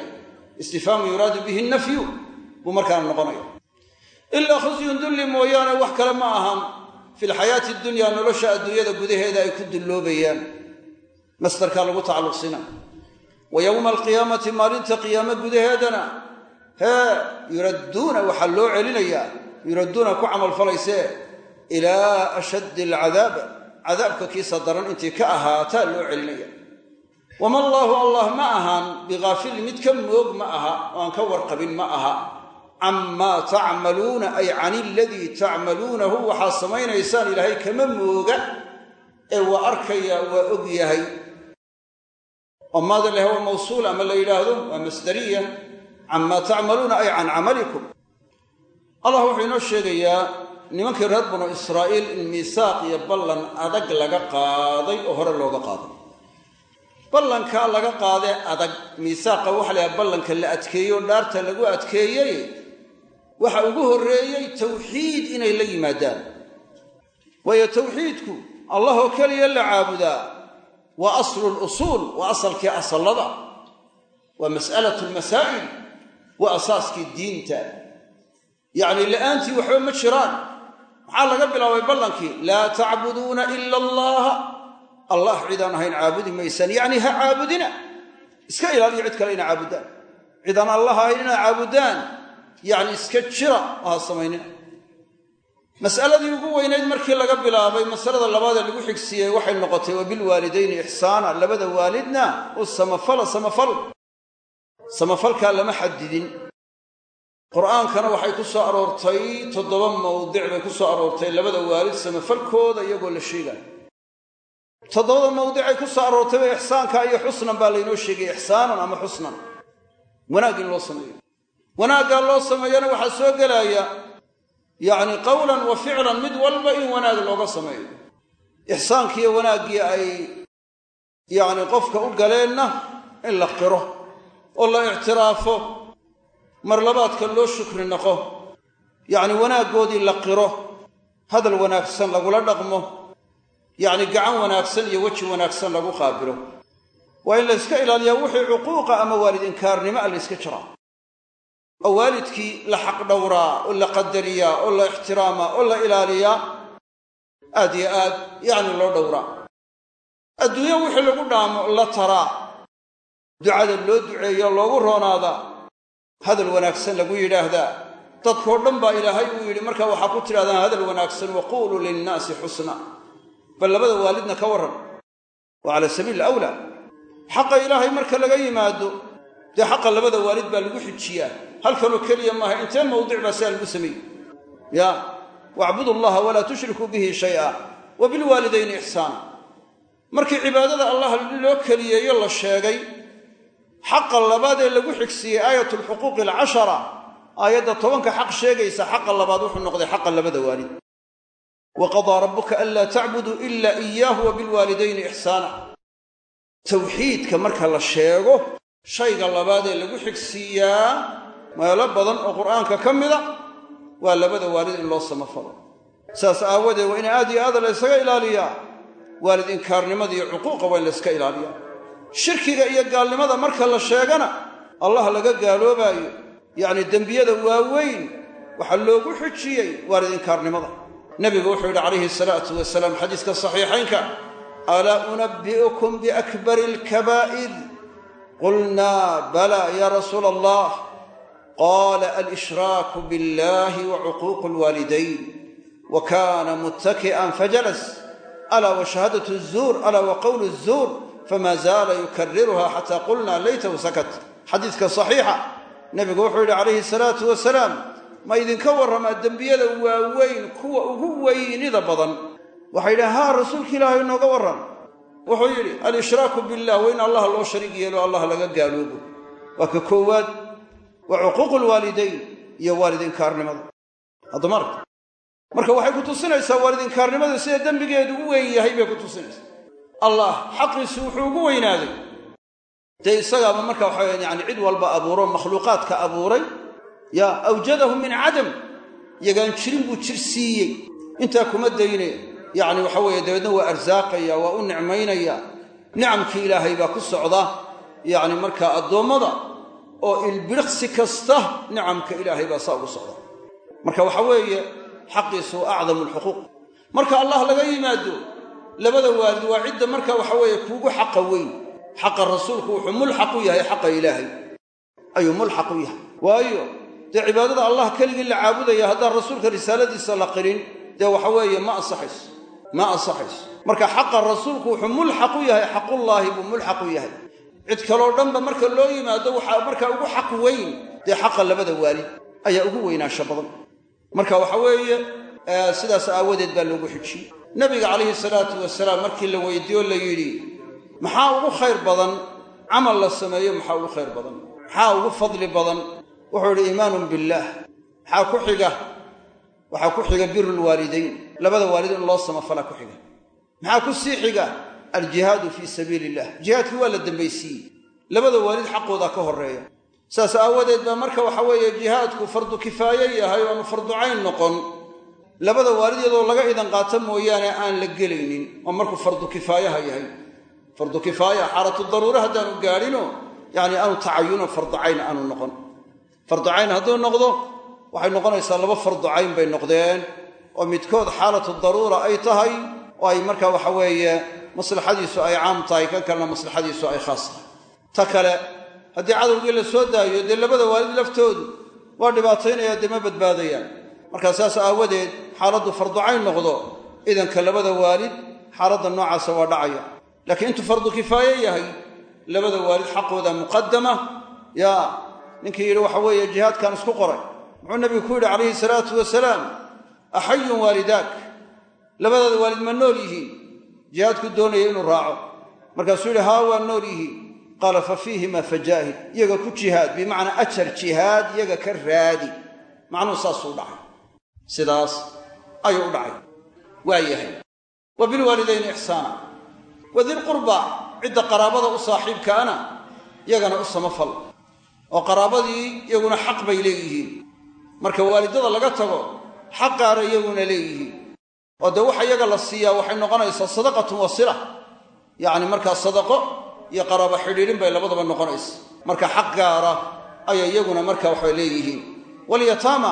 Speaker 1: Istifhaamu yuraadu bihi nafyu buu markaana noqonaya ilaa khizyun dulli mooyaane wax kale ma ahan. Fi lxayaati dunya nolosha adduunyada gudaheeda ay ku dulloobayaan masdarkaa lagu tacalluqsina. Wa yowma alqiyaamati maalinta qiyaame gudaheedana hee yuradduuna waxaa loo celinayaa yuradduuna ku camalfalaysee ilaa ashaddi alcadaab cadaabka kiisa daran intii ka ahaataa loo celinaya. Wama allaahu allah ma ahaan bikaafilin mid ka moog ma aha oo aan ka warqabin ma aha camaa tacmaluuna ay can iladii tacmaluunahu waxaa samaynaysaan ilaahay kama mooga ee waa arkaya waa og yahay. Oo leh waa mawsuul ama la yidhaahdo waa masdariya. Camaa tacmaluuna ay can camalikum. Allah wuxuu inoo sheegayaa nimankii reer banu israa'iil in miisaaq iyo ballan adag laga qaaday oo hore looga qaaday. Ballankaa laga qaadee adag miisaaqa waxa la ballanka la adkeeyey oo dhaarta lagu adkeeyey waxa ugu horreeyey tawxiid inay la yimaadaan. Waayo tawxiidku allahoo keliya la caabudaa waa aslu lusuul waa asalkii asallada waa mas'alatu lmasaa'il waa asaaskii diinta. Yacni la'aantii waxba ma jiraan. Maxaa laga bilaabay ballankii? Laa tacbuduuna ila allaha allah cidaan ahayn caabudi maysaan yacni ha caabudina. Iska ilaaliyo cid kale ina caabudaan. Cidaan allah ahayn inaad caabudaan yacni iska jira oo ha samaynina mas'aladii ugu weynayd markii laga bilaabay masalada labaadee lagu xigsiiyey waxay noqotay wa bilwaalidayni ixsaana labada waalidna u samafala samafal. Samafalkaa lama xadidin qur'aankana waxay ku soo aroortay toddoba mawdic bay ku soo aroortay labada waalid samafalkooda iyagoo la sheegaayo toddobada mawdicay ku soo aroortayba ixsaanka iyo xusnan baa laynoo sheegay ixsaanan ama xusnan. Wanaag in loo sameeyo wanaaggaa loo sameeyana waxaa soo gelaya yacni qowlan wa ficlan mid walba in wanaag looga sameeyo. Ixsaankiiyo wanaaggii ay yacni qofka u galeenna in la qiro oo la ictiraafo mar labaadka loo shukri naqo yacni wanaaggoodii la qiro hadal wanaagsan lagula dhaqmo yacni gacan wanaagsan iyo weji wanaagsan lagu qaabilo. Waa in la yska ilaaliyaa wixii cuquuqa ama waalid inkaarnimo a la yska jiraa oo waalidkii la xaqdhowraa oo la qadariyaa oo la ixtiraamaa oo la ilaaliyaa aad yo aad yacni loo dhowraa. Adduunyo wixii lagu dhaamo la taraa. Ducada loo duceeyo loogu roonaadaa. Hadal wanaagsan lagu yidhaahdaa. Dadkoo dhan baa ilaahay uu yidhi markaa waxaa ku tidhahdaan hadal wanaagsan waquuluu linnaasi xusna. Bal labada waalidna ka warran. Waa cala sabiili awlaa. Xaqa ilaahay marka laga yimaado dee xaqa labada waalid baa lagu xijiyaa halkanoo keliya maaha intee mawdic baa sidaa lagu sameeyey ya wacbudu allaha walaa tushrikuu bihi shay'a wa bilwaalidayni ixsaana markii cibaadada allah loo keliyeeyo la sheegay xaqa labaad ee lagu xigsiiyey aayat lxuquuqi alcashara aayadda tobanka xaq sheegaysa xaqa labaad wuxuu noqday xaqa labada waalid. Wa qadaa rabbuka anlaa tacbuduu ila iyaahu wa bilwaalidayni ixsaana tawxiidka marka la sheego shayga labaad ee lagu xigsiiyaa meelo badan oo qur'aanka ka mida waa labada waalid in loo samafalo. Saas aawadeed waa in aad iyo aad la ysaga ilaaliyaa waalid inkaarnimada iyo cuquuqa waa in la yska ilaaliyaa shirkiga iyo gaalnimada marka la sheegana allah laga gaaloobaayo yacni dembiyada waaweyn waxaa loogu xujiyey waalid inkaarnimada. Nebigu wuxuu yidhi calayhi salaatu wasalaam xadiiska saxiixaynka alaa unabbi'ukum biakbari alkabaa'ir qulnaa balaa ya rasuula allah qaala alshraaku biاllahi wa cuquuqu lwaalidayn wa kana muttaki'an fajalas alaa wa shahaadatu zuur alaa wa qowlu zuur fama zaala yukariruha xata qulna laytahu sakat xadiidka saxiixa nebigu wuxuu yidhi calayhi salaatu wasalaam ma idinka warramaa dembiyada waaweyn kuwa ugu weynida badan waxay yidhahen haa rasuulka ilaahay nooga warran wuxuu yidhi alshraaku billah wa in allah loo shariig yeelo allah laga gaaloobo waa ka koowaad waa cuquuqu lwaalidayn iyo waalid inkaarnimada haddama arka marka waxay ku tusinaysaa waalid inkaarnimadu sida dembigeedu u weyn yahay bay ku tusinaysaa. Allah xaqiisu wuxuu ugu weynaaday. Dee isagaaba marka waxaa yani cid walba abuuro makhluuqaadka abuuray yaa awjadahu min cadam yagaan jirin buu jir siiyey. Intaa kuma dayne yacni waxa weeye dabeedna waa arsaaqaya waa u nicmaynaya. Nicamkii ilaahay baa ku socda. Yacni markaa addoommada oo ilbiriqsi kasta nicamka ilaahay baa saa ugu socda. Marka waxa weeye xaqiisu acdamu alxuquuq marka allah laga yimaado labada waalid waa cidda marka waxa weeye kuugu xaqa weyn. Xaqa rasuulku wuxuu mulxaq u yahay xaqa ilaahay. Ayuu mulxaq u yahay. Waayo dee cibaadada allah keligii la caabudaya haddaan rasuulka risaaladiisa la qirin dee waxa weeye ma ansaxayso ma ansaxayso marka xaqa rasuulku wuxuu mulxaq u yahay xaqullaahi buu mulxaq u yahay cid kaloo dhanba marka loo yimaado waxaa markaa ugu xaq weyn dee xaqa labada waalid ayaa ugu weynaansho badan. Marka waxa weeye sidaas aawadeed baa loogu xijiyey nabiga calayhi salaatu wasalaam markii la weydiiyo la yidhi maxaa ugu khayr badan? Camal la sameeyo maxaa ugu khayr badan? Maxaa ugu fadli badan? Wuxuu idhi iimaanun billaah. Maxaa ku xiga? Waxaa ku xiga biru lwaalidayn labada waalid in loo samafalaa ku xiga. Maxaa ku sii xiga aljihaadu fii sabiili illah jihaadkii waa la dambaysiiyey labada waalid xaqoodaa ka horreeya. Saas aawadeed baa marka waxa weeye jihaadku fardu kifaaye yahay oanu fardu cayn noqon. Labada waalid iyadoo laga idan qaato mooyaane aan la gelaynin oo markuu fardu kifaayaha yahay. Fardu kifaaya xaalatu daruure haddaanu gaadhino yacni aanu tacayuno fardu aanu noqon. Fardu hadduu noqdo waxay noqonaysaa laba fardu cayn bay noqdeen. Oo midkood xaalatu daruura ay tahay oo ay marka waxa weeye maslaxadiisu ay caam tahay kan kalena maslaxadiisu ay khaas tahay. Ta kale haddii cadowgii la soo daayo dee labada waalid laftoodu waa dhibaataynaya dee ma badbaadayaan. Markaa saas aawadeed xaaladdu fardu cayn noqdo. Idanka labada waalid xaaladda noocaasa waa dhacaya. Laakiin intuu fardu kifaaye yahay labada waalid xaqooda muqadama yaa ninkii yidhi waxa weeye jihaadkan isku qoray. Muxuu nabigu ku yidhi calayhi salaatu wasalaam axayun waalidaak. Labadaada waalid ma nool yihiin jihaadku doonaya inuu raaco. Markaasuu yidhi haa waa nool yihiin qaala fa fiihima fajaahid. Iyaga ku jihaad bimacnaa ajar jihaad iyaga ka raadi. Macnuhu saasuu dhacay. Sidaas ayuu u dhacay. Waa yahay. Wa bilwaalidayni ixsaana. Wa dilqurba cidda qaraabada u saaxiibkaana yagana u samafal. Oo qaraabadii iyaguna xaq bay leeyihiin. Marka waalidada laga tago xaqaana iyaguna leeyihiin oo dee waxa iyaga la siiyaa waxay noqonaysaa sadaqatun wasila. Yacni markaa sadaqo iyo qaraabo xidhiidhin bay labadaba noqonaysa. Marka xaq gaara ayay iyaguna marka waxay leeyihiin. Walyataama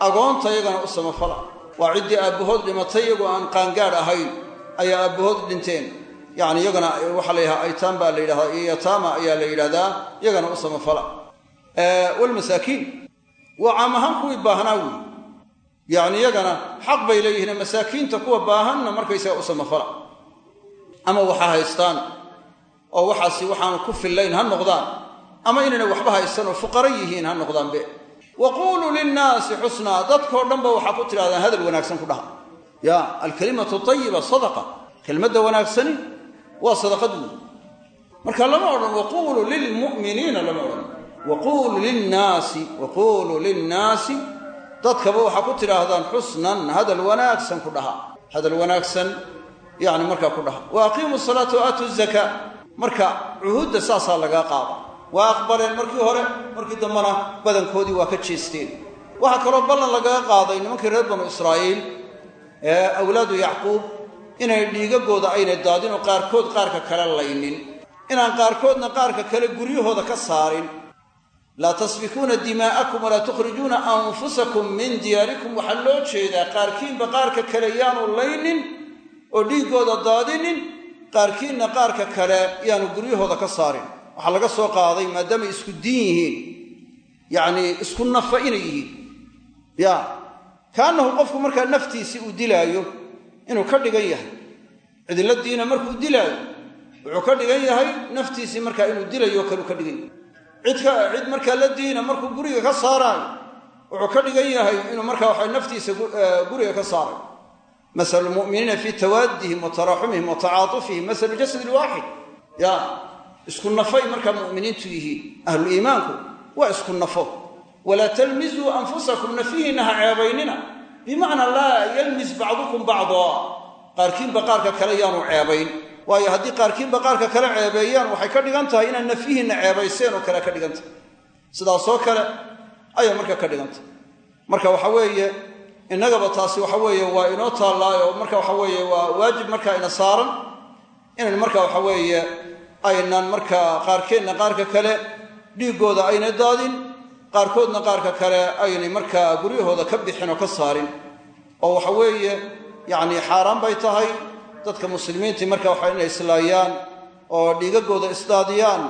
Speaker 1: agoonta iyagana u samafala. Waa ciddii aabbahood dhimatay iyagoo aan qaangaadh ahayn ayaa aabbahood dhinteen. Yacni iyagana waxaa la yidhaha baa la yidhahdaa iyo yataama ayaa la yidhahdaa iyagana u samafala. Walmasaakiin waa kuwii baahnaa wey yacni iyagana xaq bay leeyihiin masaakiinta kuwa baahanna markaysaga u samafala. Ama waxa haystaan oo waxaasi waxaan ku fillayn ha noqdaan. Ama inayna waxba haysan oo fuqara yihiin ha noqdaanbe wa quuluu linnaasi xusnaa dadkoo dhanba waxaa ku tidhahdaan hadal wanaagsan ku dhaha ya alkalimatu tayiba sadaqa. Kelmadda wanaagsani waa sadaqad weyi marka lama odhan waquuluu lilmu'miniina lama odhan. Waquuluu linnaasi waquuluu linnaasi dadkaba waxaa ku tidhaahdaan xusnan hadal wanaagsan ku dhaha. Hadal wanaagsan yani markaa ku dhaha. Wa aqiimu salaata wa aatu zakaa marka cuhuudda saasaa lagaa qaada waa aqbaleen markii hore markii dambena badankoodii waa ka jeesteen. Waxaa kaloo ballan lagaga qaaday nimankii reer banu israa'iil ee awlaadu yacquub inay dhiigagooda aynay daadin oo qaarkood qaarka kale laynin. Inaan qaarkoodna qaarka kale guryahooda ka saarin laa tasfikuuna dimaa'akum walaa tukhrijuuna anfusakum min diyaarikum. Waxaa loo jeedaa qaarkiinba qaarka kale yaanu laynin oo dhiiggooda daadinin qaarkiinna qaarka kale yaanu guryahooda ka saarin. Waxaa laga soo qaaday maadaamay isku diin yihiin. Yacnii isku nafa inay yihiin. Ya kaannahu qofku markaa naftiisii uu dilaayo inuu ka dhigan yahay. Cidilla diina markuu dilaayo wuxuu ka dhigan yahay naftiisii markaa inuu dilayo kaleu ka dhigan yahay cid markaa la diina markuu guriga ka saaraayo wuxuu ka dhigan yahay inuu markaa waxa naftiisa guriga ka saarayo masalu lmu'miniina fii tawaadihim wa taraaxumihim wa tacaatufihim masalu jasadi lwaaxid. Ya isku nafay markaa mu'miniintu yihiin ahluliimaanku waa isku nafo. Walaa talmizuu anfusakum nafihiinna ha ceebaynina. Bimacnaa laa yalmis bacdukum bacdaa qaarkiinba qaarka kale yaanu ceebayn waayo haddii qaarkiinba qaarka kale ceebeeyaan waxay ka dhigan tahay inaad nafihiinna ceebayseen oo kale ka dhigan tahay. Sidaasoo kale ayaa marka ka dhigan tahay. Marka waxa weeye innagaba taasi waxa weeye waa inoo taallaayo marka waxa weeye waa waajib markaa ina saaran. Inayn marka waxa weeye aynan markaa qaarkeenna qaarka kale dhiiggooda aynay daadin qaarkoodna qaarka kale aynay markaa guryahooda ka bixin oo ka saarin. Oo waxa weeye yacnii xaaraan bay tahay dadka muslimiintii marka waxa inay islaayaan oo dhiigagooda isdaadiyaan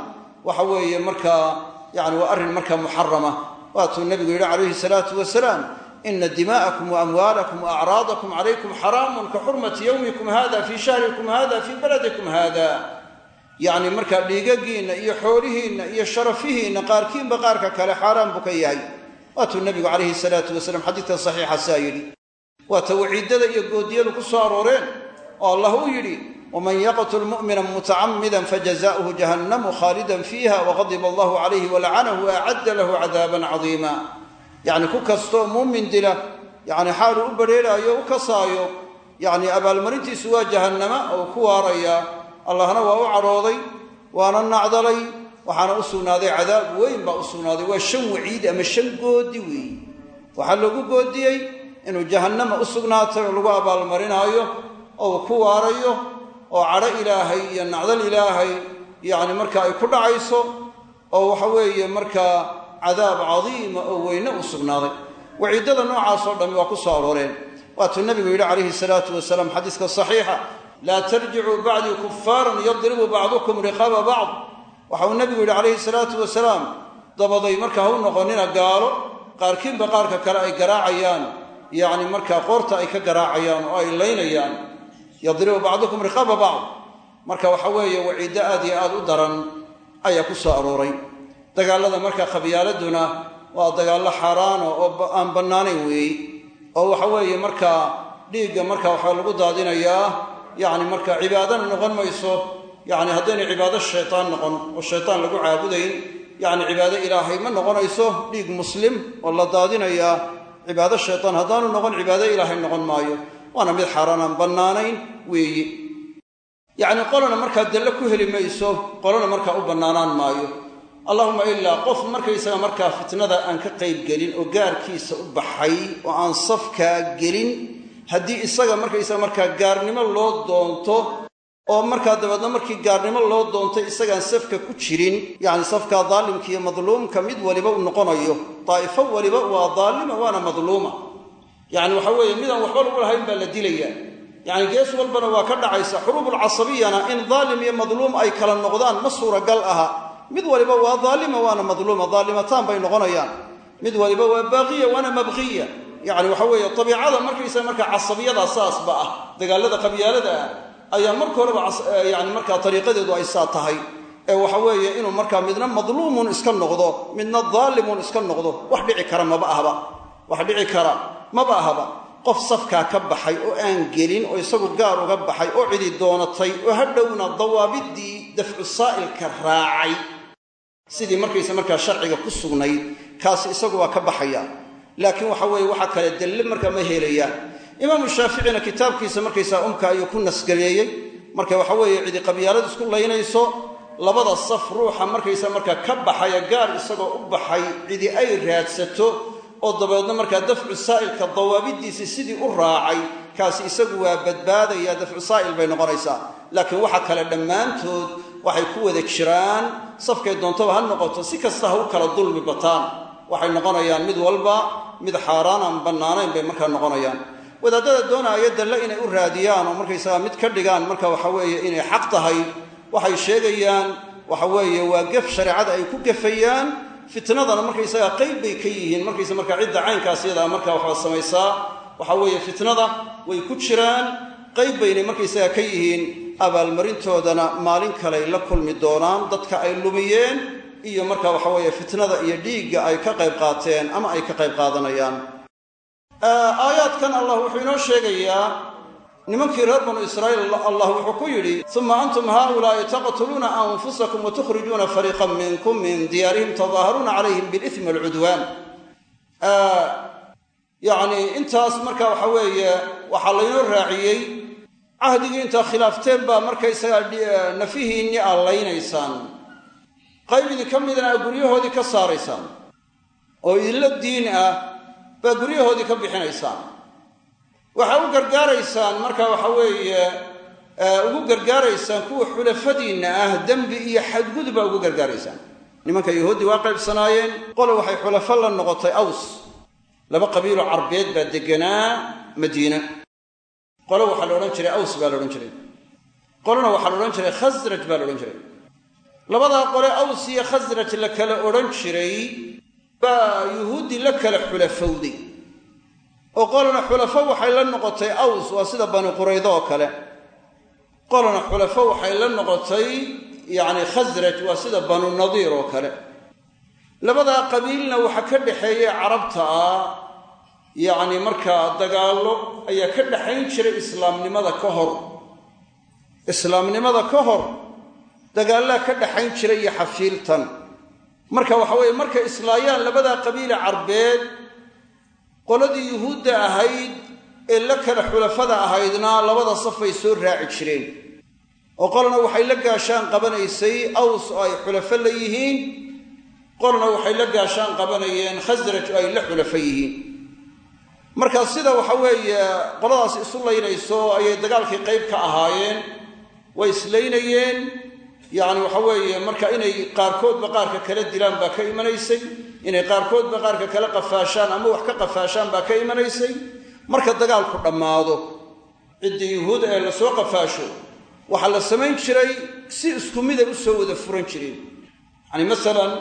Speaker 1: waxa weeye markaa yani waa arrin markaa muxarama. Waatuu nebigu yidhi calayhi salaatu wasalaam ina dimaa'akum wa amwaalakum wa acraadakum calaykum xaraamun ka xurmati yowmikum hada fii shahrikum hada fii baladikum hada yacni markaa dhiigagiinna iyo xoolihiinna iyo sharafihiinna qaarkiinba qaarka kale xaaraan buu ka yahay. Waatuu nebigu calayhi salaatu wasalaam xadiidkan saxiixa saa yidhi waata waciiddada iyo goodiyadu ku soo arooreen oo allah uu yidhi waman yaqtul mu'mina mutacammidan fajaza'uhu jahannamu khaalidan fiiha waqadiba allahu calayhi walacanahu waacadda lahu cadaaban cadiima. Yacni ku kastoo muumin dila yacni xaaluu u badrheeraayo u kasaayo yacni abaalmarintiisu waa jahannama oo ku waarayaa allahna waa u cadhooday waana nacdalay waxaana u sugnaaday cadaab weyn baa u sugnaaday. Waa shan waciid ama shan goodi weeye waxaa lagu goodiyey inuu jahannama u sugnaatay oo lagu abaalmarinaayo oo ku waarayo oo cadho ilaahay iyo nacdal ilaahay yacni marka ay ku dhacayso oo waxa weeye markaa cadaab cadiima oo weyne u sugnaaday. Waciiddada noocaasoo dhammi waa ku soo arooreen. Waatuu nebigu yidhi calayhi salaatu wasalaam xadiiska saxiixa laa tarjicuu bacdii kufaaran yadribu bacdukum riqaaba bacd. Waxa uu nebigu yidhi calayhi salaatu wasalaam dabaday marka ha u noqonina gaalo qaarkiinba qaarka kale ay garaacayaan yacni markaa qoorta ay ka garaacayaan oo ay laynayaan yadribu bacdukum riqaaba bacd. Marka waxa weeye waciiddo aad iyo aad u daran ayaa ku soo arooray. Dagaallada marka qabyaaladuna waa dagaallo xaaraano oo aan bannaanayn weeye oo waxa weeye markaa dhiigga marka waxaa lagu daadinayaa yacni marka cibaadana noqon mayso. Yacni haddaynay cibaado shaytaan noqon oo shaytaan lagu caabudayn yacni cibaado ilaahay ma noqonayso dhiig muslim oo la daadinayaa cibaado shaytaan haddaanu noqon cibaado ilaahay noqon maayo. Waana mid xaaraan aan bannaanayn weeye yacni qolana markaa dalle ku heli mayso qolana markaa u bannaanaan maayo. Allahuma ilaa qof markaysaga markaa fitnada aan ka qayb gelin oo gaarkiisa u baxay oo aan safkaa gelin haddii isaga markaysaga markaa gaarnimo loo doonto oo markaa dabeedna markii gaarnimo loo doontay isagaan safka ku jirin yacni safkaa daalimka iyo madluumka mid waliba u noqonayo. Daa'ifo waliba waa daalima waana madluuma. Yacni waxa weeye midaan waxba lagu lahayn baa la dilaya yacni gees walbana waa ka dhacaysa xuruubulcasabiyana in daalim iyo madluum ay kala noqdaan ma suuragal aha. Mid waliba waa daalima waana madluuma. Daalimataan bay noqonayaan. Mid waliba waa baaqiya waana mabqiya. Yacni waxa weeye dabiicada markaysa markaa casabiyada saasba ah dagaallada qabyaalada ah ayaa marka horeba yani markaa ariiqadeedu ay saa tahay. Ee waxa weeye inuu markaa midna madluumun iska noqdo midna daalimun iska noqdo wax dhici kara maba ahba wax dhici kara maba ahaba qof safkaa ka baxay oo aan gelin oo isagu gaar uga baxay oo cidi doonatay oo hadhowna dawaabiddii dafcu saa'ilka raacay. Sidii markaysa markaa sharciga ku sugnayd kaasi isagu waa ka baxaya. Laakiin waxa weeye waxa kale dalle markaa ma helayaan imaamu shaaficina kitaabkiisa markaysaa umka ayuu ku nasgareeyey marka waxa weeye cidi qabyaalad isku laynayso labada saf ruuxa markaysa markaa ka baxaya gaar isagoo u baxay cidi ay raadsato oo dabeedna markaa dafcu saa'ilka dawaabidiisii sidii u raacay kaasi isagu waa badbaadaya dafcu saa'il bay noqonaysaa. Laakiin waxa kale dhammaantood waxay ku wada jiraan safkay doontaba ha noqoto si kasta ha u kala dulmi bataan. Waxay noqonayaan mid walba mid xaaraan aan bannaanayn bay markaa noqonayaan. Wadaadada doonaaya dalle inay u raadiyaan oo markaysagaa mid ka dhigaan marka waxa weeye inay xaq tahay waxay sheegayaan waxa weeye waa gef shareecada ay ku gefayaan fitnadana markaysagaa qayb bay ka yihiin. Markaysa markaa cidda caynkaas yadaa markaa waxba samaysaa waxa weeye fitnada way ku jiraan. Qayb baynay markaysagaa ka yihiin abaalmarintoodana maalin kaley la kulmi doonaan dadka ay lumiyeen iyo marka waxa weeye fitnada iyo dhiigga ay ka qayb qaateen ama ay ka qayb qaadanayaan. Aayaadkan allah wuxuu inoo sheegayaa nimankii reer banu israa'iil allah wuxuu ku yidhi uma antum haa'ulaa'i taqtuluuna anfusakum watukhrijuuna fariiqan minkum min diyaarihim tadaaharuuna calayhim bilismi walcudwaan yacnii intaas marka waxa weeye waxaa laynoo raaciyey cahdigii intaa khilaafteen baa markaysagaa nafihiinni aad laynaysaan. Qayb idinka midna aa guryahoodii ka saaraysaan. Oo idinla diin ah baa guryahoodii ka bixinaysaan waxaa u gargaaraysaan marka waxa weeye ugu gargaaraysaan kuwa xulafadiinna ah dembi iyo xadgudub baa ugu gargaaraysaan. Nimanka yahuuddii waa qaybsanaayeen qole waxay xulafo la noqotay aws. Laba qabiiloo carbeed baa deganaa madiina. Qole waxaa la odhan jiray aws baa la odhan jiray. Qolena waxaa la odhan jiray khasraj baa la odhan jiray. Labadaa qole aws iyo khasraj la kala odhan jiray baa yuhuuddii la kala xulafowday oo qolana xulafo waxay la noqotay aws waa sida bani quraydo oo kale. Qolana xulafo waxay la noqotay yacni khasraj waa sida banu nadiir oo kale. Labadaa qabiilna waxa ka dhaxeeyey carabta ah yacni markaa dagaallo ayaa ka dhaxayn jiray islaamnimada ka hor. Islaamnimada ka hor dagaallaa ka dhaxayn jiray iyo xafiiltan. Marka waxa weeye markay islaayaan labadaa qabiile carbeed qoladii yuhuudda ahayd ee la kala xulafada ahaydna labada safay soo raaci jireen. oo qolna waxay la gaashaan qabanaysay aws oo ay xulafo la yihiin qolna waxay la gaashaan qabanayeen khasraj oo ay la xulafo yihiin. Marka sida waxa weeye qoladaas isu laynayso ayay dagaalkii qayb ka ahaayeen way islaynayeen. Yacni waxa weeye marka inay qaarkoodba qaarka kala dilaan baa ka imanaysay inay qaarkoodba qaarka kala qafaashaan ama wax ka qafaashaan baa ka imanaysay. Marka dagaalku dhammaado ciddii yuhuud ee la soo qafaasho waxaa la samayn jiray si isku mida u wada furan jireen. Yacni masalan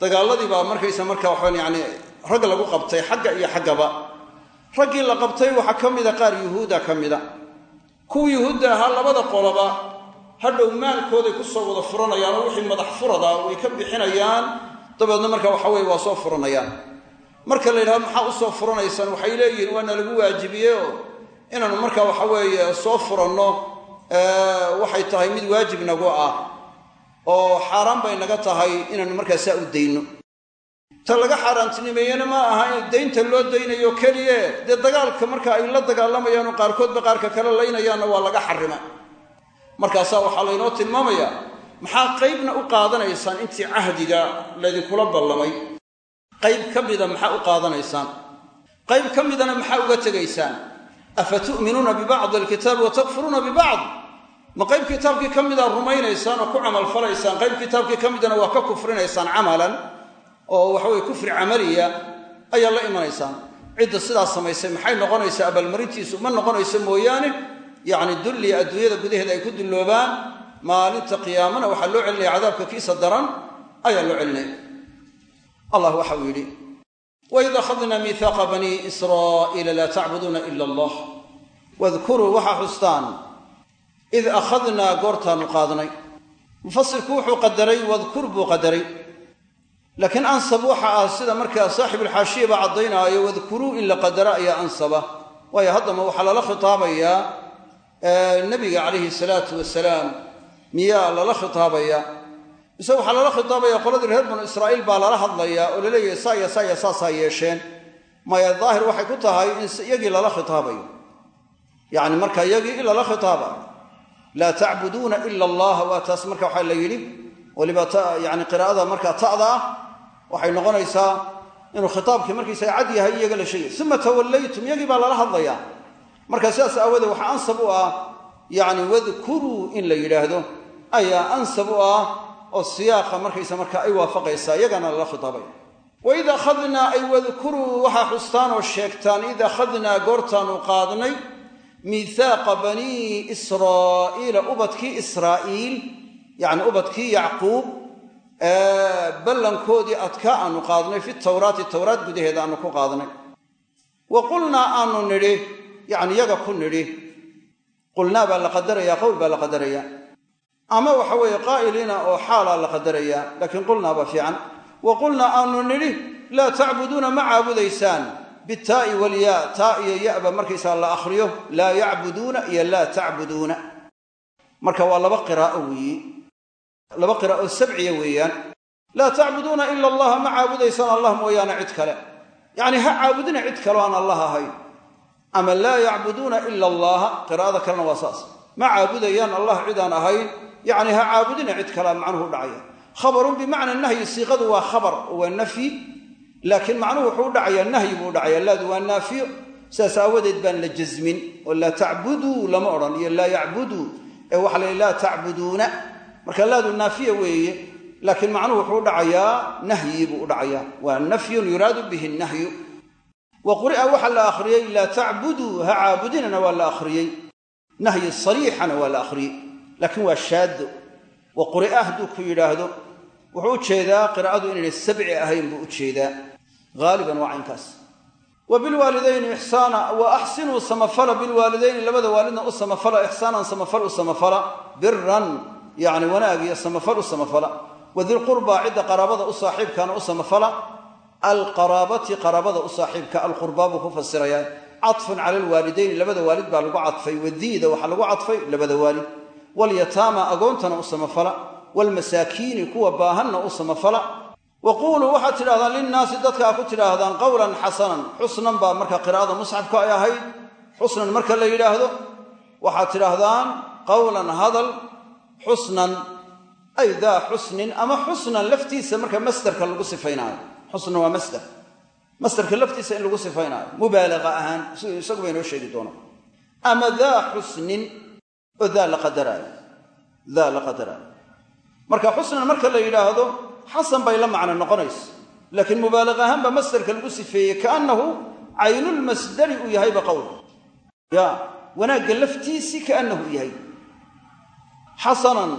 Speaker 1: dagaaladii baa markaysa marka waxaan yacni rag lagu qabtay xagga iyo xaggaba. Raggii la qabtay waxaa ka mida qaar yuhuuda ka mida. Kuwa yuhuudda ahaa labada qoloba hadhow maalkooday ku soo wada furanayaan oo wixii madax furada way ka bixinayaan dabeedna marka waxa weye waa soo furanayaan. Marka la yidhahdo maxaa u soo furanaysaan? Waxay leeyihiin waana lagu waajibiye oo inaanu marka waxa weeye soo furanno waxay tahay mid waajib nagu ah oo xaaraan bay naga tahay inaanu markaa saa u dayno ta laga xaaraantinimeeyena ma aha in daynta loo daynayo keliye. Dee dagaalka marka ay la dagaalamayaanoo qaarkoodba qaarka kale laynayaanna waa laga xarima markaasaa waxaa laynoo tilmaamayaa maxaa qaybna u qaadanaysaan intii cahdiga laydinkula ballamay? Qayb ka mida maxaa u qaadanaysaan? Qayb ka midana maxaa uga tegaysaan? Afa tu'minuuna bibacdi alkitaabi wa takfuruuna bibacd? Ma qayb kitaabkii ka midaa rumaynaysaan oo ku camalfalaysaan qayb kitaabkii ka midana waa ka kufrinaysaan camalan oo waxaweye kufri camaliya ayaa la imanaysaan. Cidda sidaas samaysay maxay noqonaysaa abaalmarintiisu? Ma noqonayso mooyaane? Yacni dulliya adduunyada gudaheeda ay ku dulloobaan maalinta qiyaamana waxaa loo celinaya cadaabka kiisa daran ayaa loo celinaya. Allah waxa uu yidhi waid akhadna miihaaqa banii israa'iila laa tacbuduuna ila allah. Wadkuruu waxaa xustaan id akhadnaa goortaanu qaadnay. Mufasirku wuxuu qadaray wadkur buu qadaray. Laakiin ansab waxa ah sida markaa saaxibulxaashiya baa caddaynaayo wadkuruu in la qadaro ayaa ansaba. Waayo haddama waxaa lala khitaabayaa nebiga calayhi salaatu wasalaam miyaa lala khitaabaya? Mise waxaa lala khitaabaya qoladii reer banu israa'iil baa lala hadlayaa oo la leeyahay saa ya saa ya saasaa yeesheen. Maya daahir waxay ku tahay in iyagii lala khitaabayo. Yacni marka iyagii in lala khitaabayo laa tacbuduuna ila allaha waa taas marka waxaa la yidhi. Waliba yani qiraa'ada markaa ta'da ah waxay noqonaysaa inuu khitaabkii markiisaga cad yahay iyaga la sheegay. Uma tawallaytum iyagii baa lala hadlayaa. Marka sidaas aawoodee waxaa ansab u ah yacni wadkuruu in la yidhaahdo ayaa ansab u ah oo siyaaqa markaysa marka ay waafaqaysaa iyagana lala khitaabaya waid akhadnaa ay wadkuruu waxaa xustaan oo sheegtaan id akhadnaa goortaanu qaadnay miihaaqa banii israa'iila ubadkii israa'iil yacni ubadkii yacquub ballankoodii adkaa aanu qaadnay fi tawraati tawraat gudaheeda aanu ku qaadnay. Wa qulnaa aanu nidhi yacni yaga ku nidhi qulnaa baa la qadarayaa qowl baa la qadarayaa ama waxa weeye qaa'iliina oo xaalaa la qadarayaa laakiin qulnaa baa fiican. Wa qulnaa aanu nidhi laa tacbuduuna ma caabudaysaan. Bitaa'i walyaa taa iyo ya'ba markaysaa la akhriyo laa yacbuduuna iyo laa tacbuduuna. Marka waa laba qiraa'o weeye laba qiraa'o sabciya weeyaan. Laa tacbuduuna ila allaha ma caabudaysaan allah mooyaane cid kale. Yacni ha caabudina cid kaleo aan allah ahayn. Ama laa yacbuduuna ila allaha qiraa'ada kalena waa saas. Ma caabudayaan allah cid aan ahayn yacni ha caabudina cid kalea macnuhu dhacaya khabarun bimacna nahyi siiqadu waa khabar waa nafyi laakiin macnuhu wuxuu u dhacayaa nahyi buu dhacaya laadu waa naafiyo sidaas aawadeed baan la jasmin. Oo laa tacbuduu lama odhan iyo laa yacbuduu ee waxa la laa tacbuduuna. Marka laadu naafiya weeye laakiin macnuhu wuxuu u dhacayaa nahyi buu u dhacayaa waa nafyun yuraadu bihi nahyu. Wa quri'a waxaa la akhriyey laa tacbuduu ha caabudinana waa la akhriyey. Nahyi sariixana waa la akhriyey laakiin waa shaado wa quri'a hadduu ku yidhaahdo. Wuxuu u jeedaa qiraa'adu inaynay sabci ahayn buu u jeedaa. Haaliban waa caynkaas. Wa bilwaalidayni ixsaana wa axsinuu samafala bilwaalidayni labada waalidna u samafala ixsaanan samafal u samafala biran yacni wanaag iyo samafal u samafala. Wadilqurbaa cidda qaraabada u saaxiibkaana u samafala. Alqaraabati qaraabada u saaxiibka alqurbaa buu ku fasirayaa cadfun cala alwaalidayni labada waalid baa lagu cadfay wadiida waxaa lagu cadfay labada waalid walyataama agoontana u samafala waalmasaakiini kuwa baahanna u samafala. Wa quuluu waxaad tidhahdaan linnaasi dadkaa ku tidhaahdaan qowlan xasanan xusnan baa marka qiraa'ada musxafka ay ahayd xusnan marka la yidhaahdo. Waxaad tidhaahdaan qowlan hadal xusnan ay daa xusnin ama xusnan laftiisa marka masderka lagu sifaynaayo. Xusnan waa masder masderka laftiisa in lagu sifaynaayo. Mubaalaqa ahaan isagu ba inoo sheegi doona. Ama daa xusnin oo daa la qadaraayo daa la qadaraayo marka xusnan marka la yidhaahdo xasan bay la macno noqonaysa. Laakiin mubaalaqa ahaan baa masderka lagu sifeeyey kaannahu caynulmasdari uu yahayba qowl ya wanaagga laftiisii kaannahu yahay. Xasanan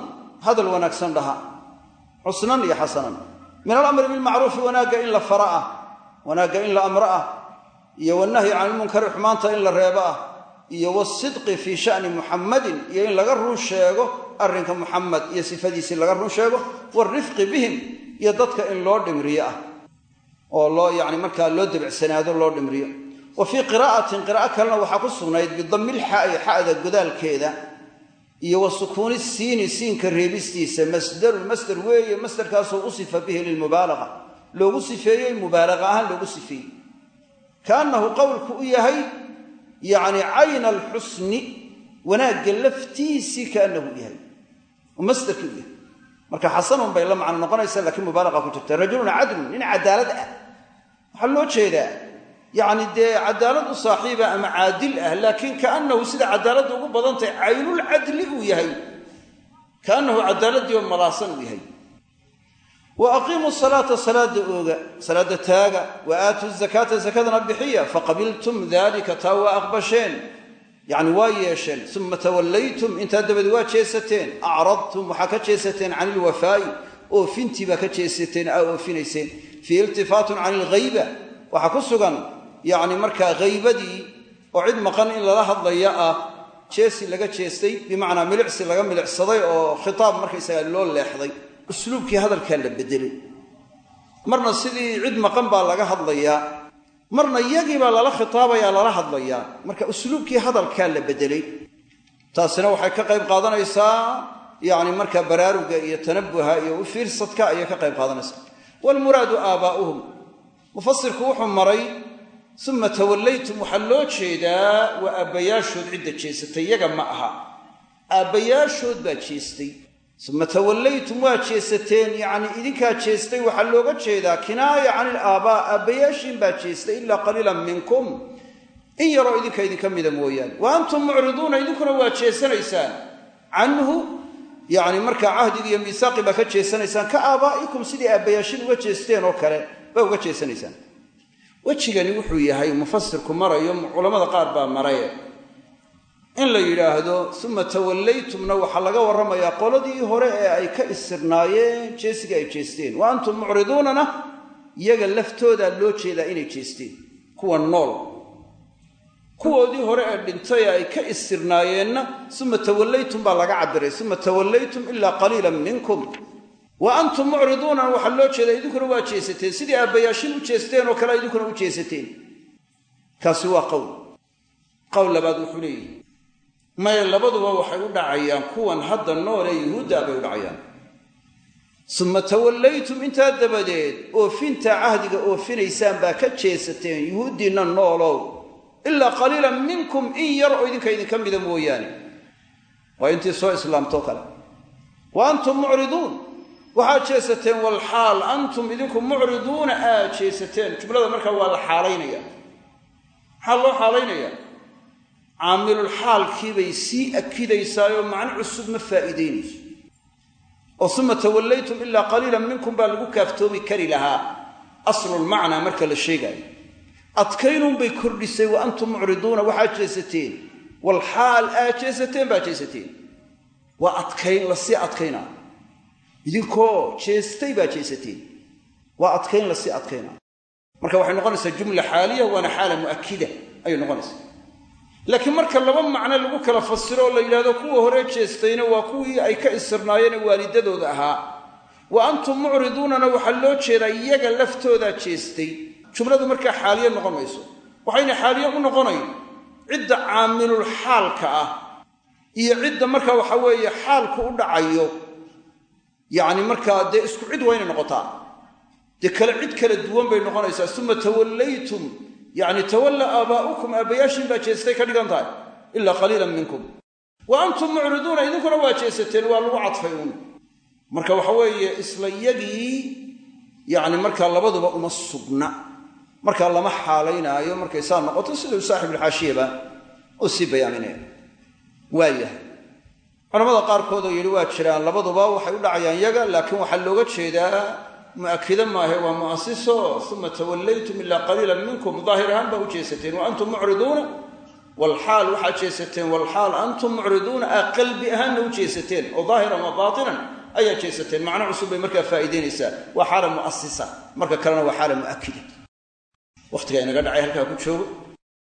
Speaker 1: hadal wanaagsan dhaha. Xusnan iyo xasanan. Min alamri bilmacruufi wanaagga in la fara ah wanaagga in la amro ah iyo wanahyi can ilmunkari xumaanta in la reebo ah iyo wasidqi fii sha'ni muxammadin iyo in laga run sheego arrinka muxamed iyo sifadiisii laga run sheego waarifqi bihim iyo dadka in loo dhimriyo ah oo loo yacni markaa loo debicsanaado loo dhimriyo. Wa fii qiraa'atin qiraa'o kalena waxaa ku sugnayd bidamilxa'i xa'da godaalkeeda iyo wa sukuuni siini siinka reebistiisa masdarun masder weeye masderkaasoo u sifa bihi lilmubaalaqa. Loogu sifeeyey mubaalaqa ahaan loogu sifeeyey. Kaannahu qowlku u yahay yacni cayna alxusni wanaagga laftiisii kaannahu u yahay oo masderkii u yahay. Marka xasanun bay la macno noqonaysa lakiin mubaalaqa ku jirta. Rajulun cadlun nin cadaalad ah. Waxaa loo jeedaa yacni dee cadaalad u saaxiiba ama caadil ah laakiin kaannahu sida cadaaladda ugu badan tahay caynulcadli uu yahay. Kaannahu cadaaladii oo malaasan uu yahay wa salaata salaada ooga salaada taaga. Wa aatuu zakaata zakadana bixiya faqabiltum dalika taa waa aqbasheen. Yacni waa yeesheen. Uma tawallaytum. Intaa dabadi waa jeesateen. Acradtum waxaa ka jeesateen can ilwafaa'i oofintii baa ka jeesateen aa oofinayseen. Fii iltifaatun can ilghayba waxaa ku sugan yacni markaa haybadii oo cid maqan in lala hadlaya ah jeesi laga jeestay bimacnaa milicsi laga milicsaday oo khitaab markaysaga loo leexday usluubkii hadalkaa la bedelay marna sidii cid maqan baa laga hadlayaa marna iyagiibaa lala khitaabaya lala hadlayaa. Marka usluubkii hadalkaa la bedelay taasina waxay ka qayb qaadanaysaa yacni markaa baraaruga iyo tanabuha iyo u fiirsadka ayay ka qayb qaadanaysaa. Waalmuraadu aabaa'uhum mufasirku wuxuu maray uma tawallaytum waxaa loo jeedaa waa aabbayaashood cidda jeesatay iyaga ma aha. Aabbayaashood baa jeestay uma tawallaytum waa jeesateen yacni idinkaa jeestay waxaa looga jeedaa kinaaya cani ilaabaa aabbayaashiin baa jeestay ilaa qaliilan minkum in yaroo idinka idinka mida mooyaane wa antum mucriduuna idinkuna waa jeesanaysaan canhu yacni markaa cahdiga iyo miisaaqi baa ka jeesanaysaan ka aabaa'ikum sidii aabbayaashin uga jeesteen oo kale baa uga jeesanaysaan wejigani wuxuu yahay mufasirku marayo culammada qaar baa maraye in la yidhaahdo uma tawallaytumna waxaa laga warramayaa qoladii hore ee ay ka isirnaayeen jeesiga ay jeesteen. Wa antum mucriduunana iyaga laftoodaa loo jeedaa inay jeesteen. Kuwa nool. Kuwoodii hore ee dhintay ee ay ka isirnaayeenna uma tawallaytum baa laga cabiray uma tawallaytum ilaa qaliilan minkum. Wa antum mucriduunan waxaa loo jeedaa idinkuna waa jeesateen sidii aabbayaashin u jeesteen oo kale idinkuna u jeesateen kaasi waa qowl. Qowl labaad wuxuu leeyihi maya labaduba waxay u dhacayaan kuwan hadda nool ee yuhuudda bay u dhacayaan. Suma tawallaytum intaa dabadeed oofinta cahdiga oofinaysaan baa ka jeesateen yuhuuddiinna noolow. Ilaa qaliilan minkum in yar oo idinka idinka mida mooyaane. Waa intii soo islaamtoo kale. Wa antum mucriduun. Waxaad jeesateen walxaal antum idinku mucriduuna aad jeesateen. Jumlada markaa waa la xaalaynaya. Maxaa loo xaalaynayaa caamilul xaalkiibay sii akidaysaayoo macno cusub ma faa'iidaynayso oo suma tawallaytum ilaa qaliilan minkum baa lagu kaaftoomi kari lahaa. Aslulmacnaa marka la sheegaayo. Adkaynuunbay kordhisay wa antum mucriduuna waxaad jeesateen. Walxaal aad jeesateen baad jeesateen. Waa adkayn la sii adkaynaa. Idinkoo jeestay baa jeesateen. Waa adkayn la sii adkaynaa. Marka waxay noqonaysaa jumla xaaliya waana xaala mu'akida ayay noqonaysaa laakiin marka laba macno lagu kala fasiro oo la yidhahdo kuwa hore jeestayna waa kuwii ay ka isirnaayeenee waalidadooda ahaa. Wa antum mucriduunana waxaa loo jeedaa iyaga laftoodaa jeestay. Jumladu markaa xaaliye noqon mayso. Waxayna xaaliye u noqonayn cidda caamilul xaalka ah iyo cidda markaa waxa weeye xaalku u dhacayo. Yacni markaa dee isku cid waa inay noqotaa. Dee kale cid kala duwan bay noqonaysaa. Suma tawallaytum yacni tawalla aabaa'ukum aabbayaashiin baa jeestay ka dhigan tahay. Ilaa qaliilan minkum. Wa antum mucriduuna idinkuna waa jeesateen waa lagu cadfay uun. Marka waxa weeye isla yagii yacni markaa labaduba uma sugna. Markaa lama xaalaynaayo markay saa noqoto siduu saaxibulxaashiyaba uu sii bayaaminaya waayahay culamada qaarkood oo yidhi waa jiraan labaduba waxay u dhacayaan yaga laakiin waxaa looga jeedaa mu'akida maahe waa mu'asiso uma tawallaytum ilaa qaliilan minkum. Daahir ahaan baa u jeesateen wa mucriduuna walxaal waxaad jeesateen walxaal antum mucriduuna aa qalbi ahaanna u jeesateen oo daahiran wa baatinan ayaa jeesateen. Macno cusub bay markaa faa'iidaynaysaa. Waa xaala mu'asisa marka kalena waa xaala mu'akida wakhtigaa inaga dhacay halkaa ku joogo.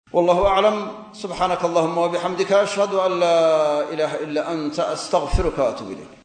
Speaker 1: Wallahu aclam subxaanaka allahuma wabixamdika ashhadu an laa ilaaha ila anta astaqfiruka waatuub ilayk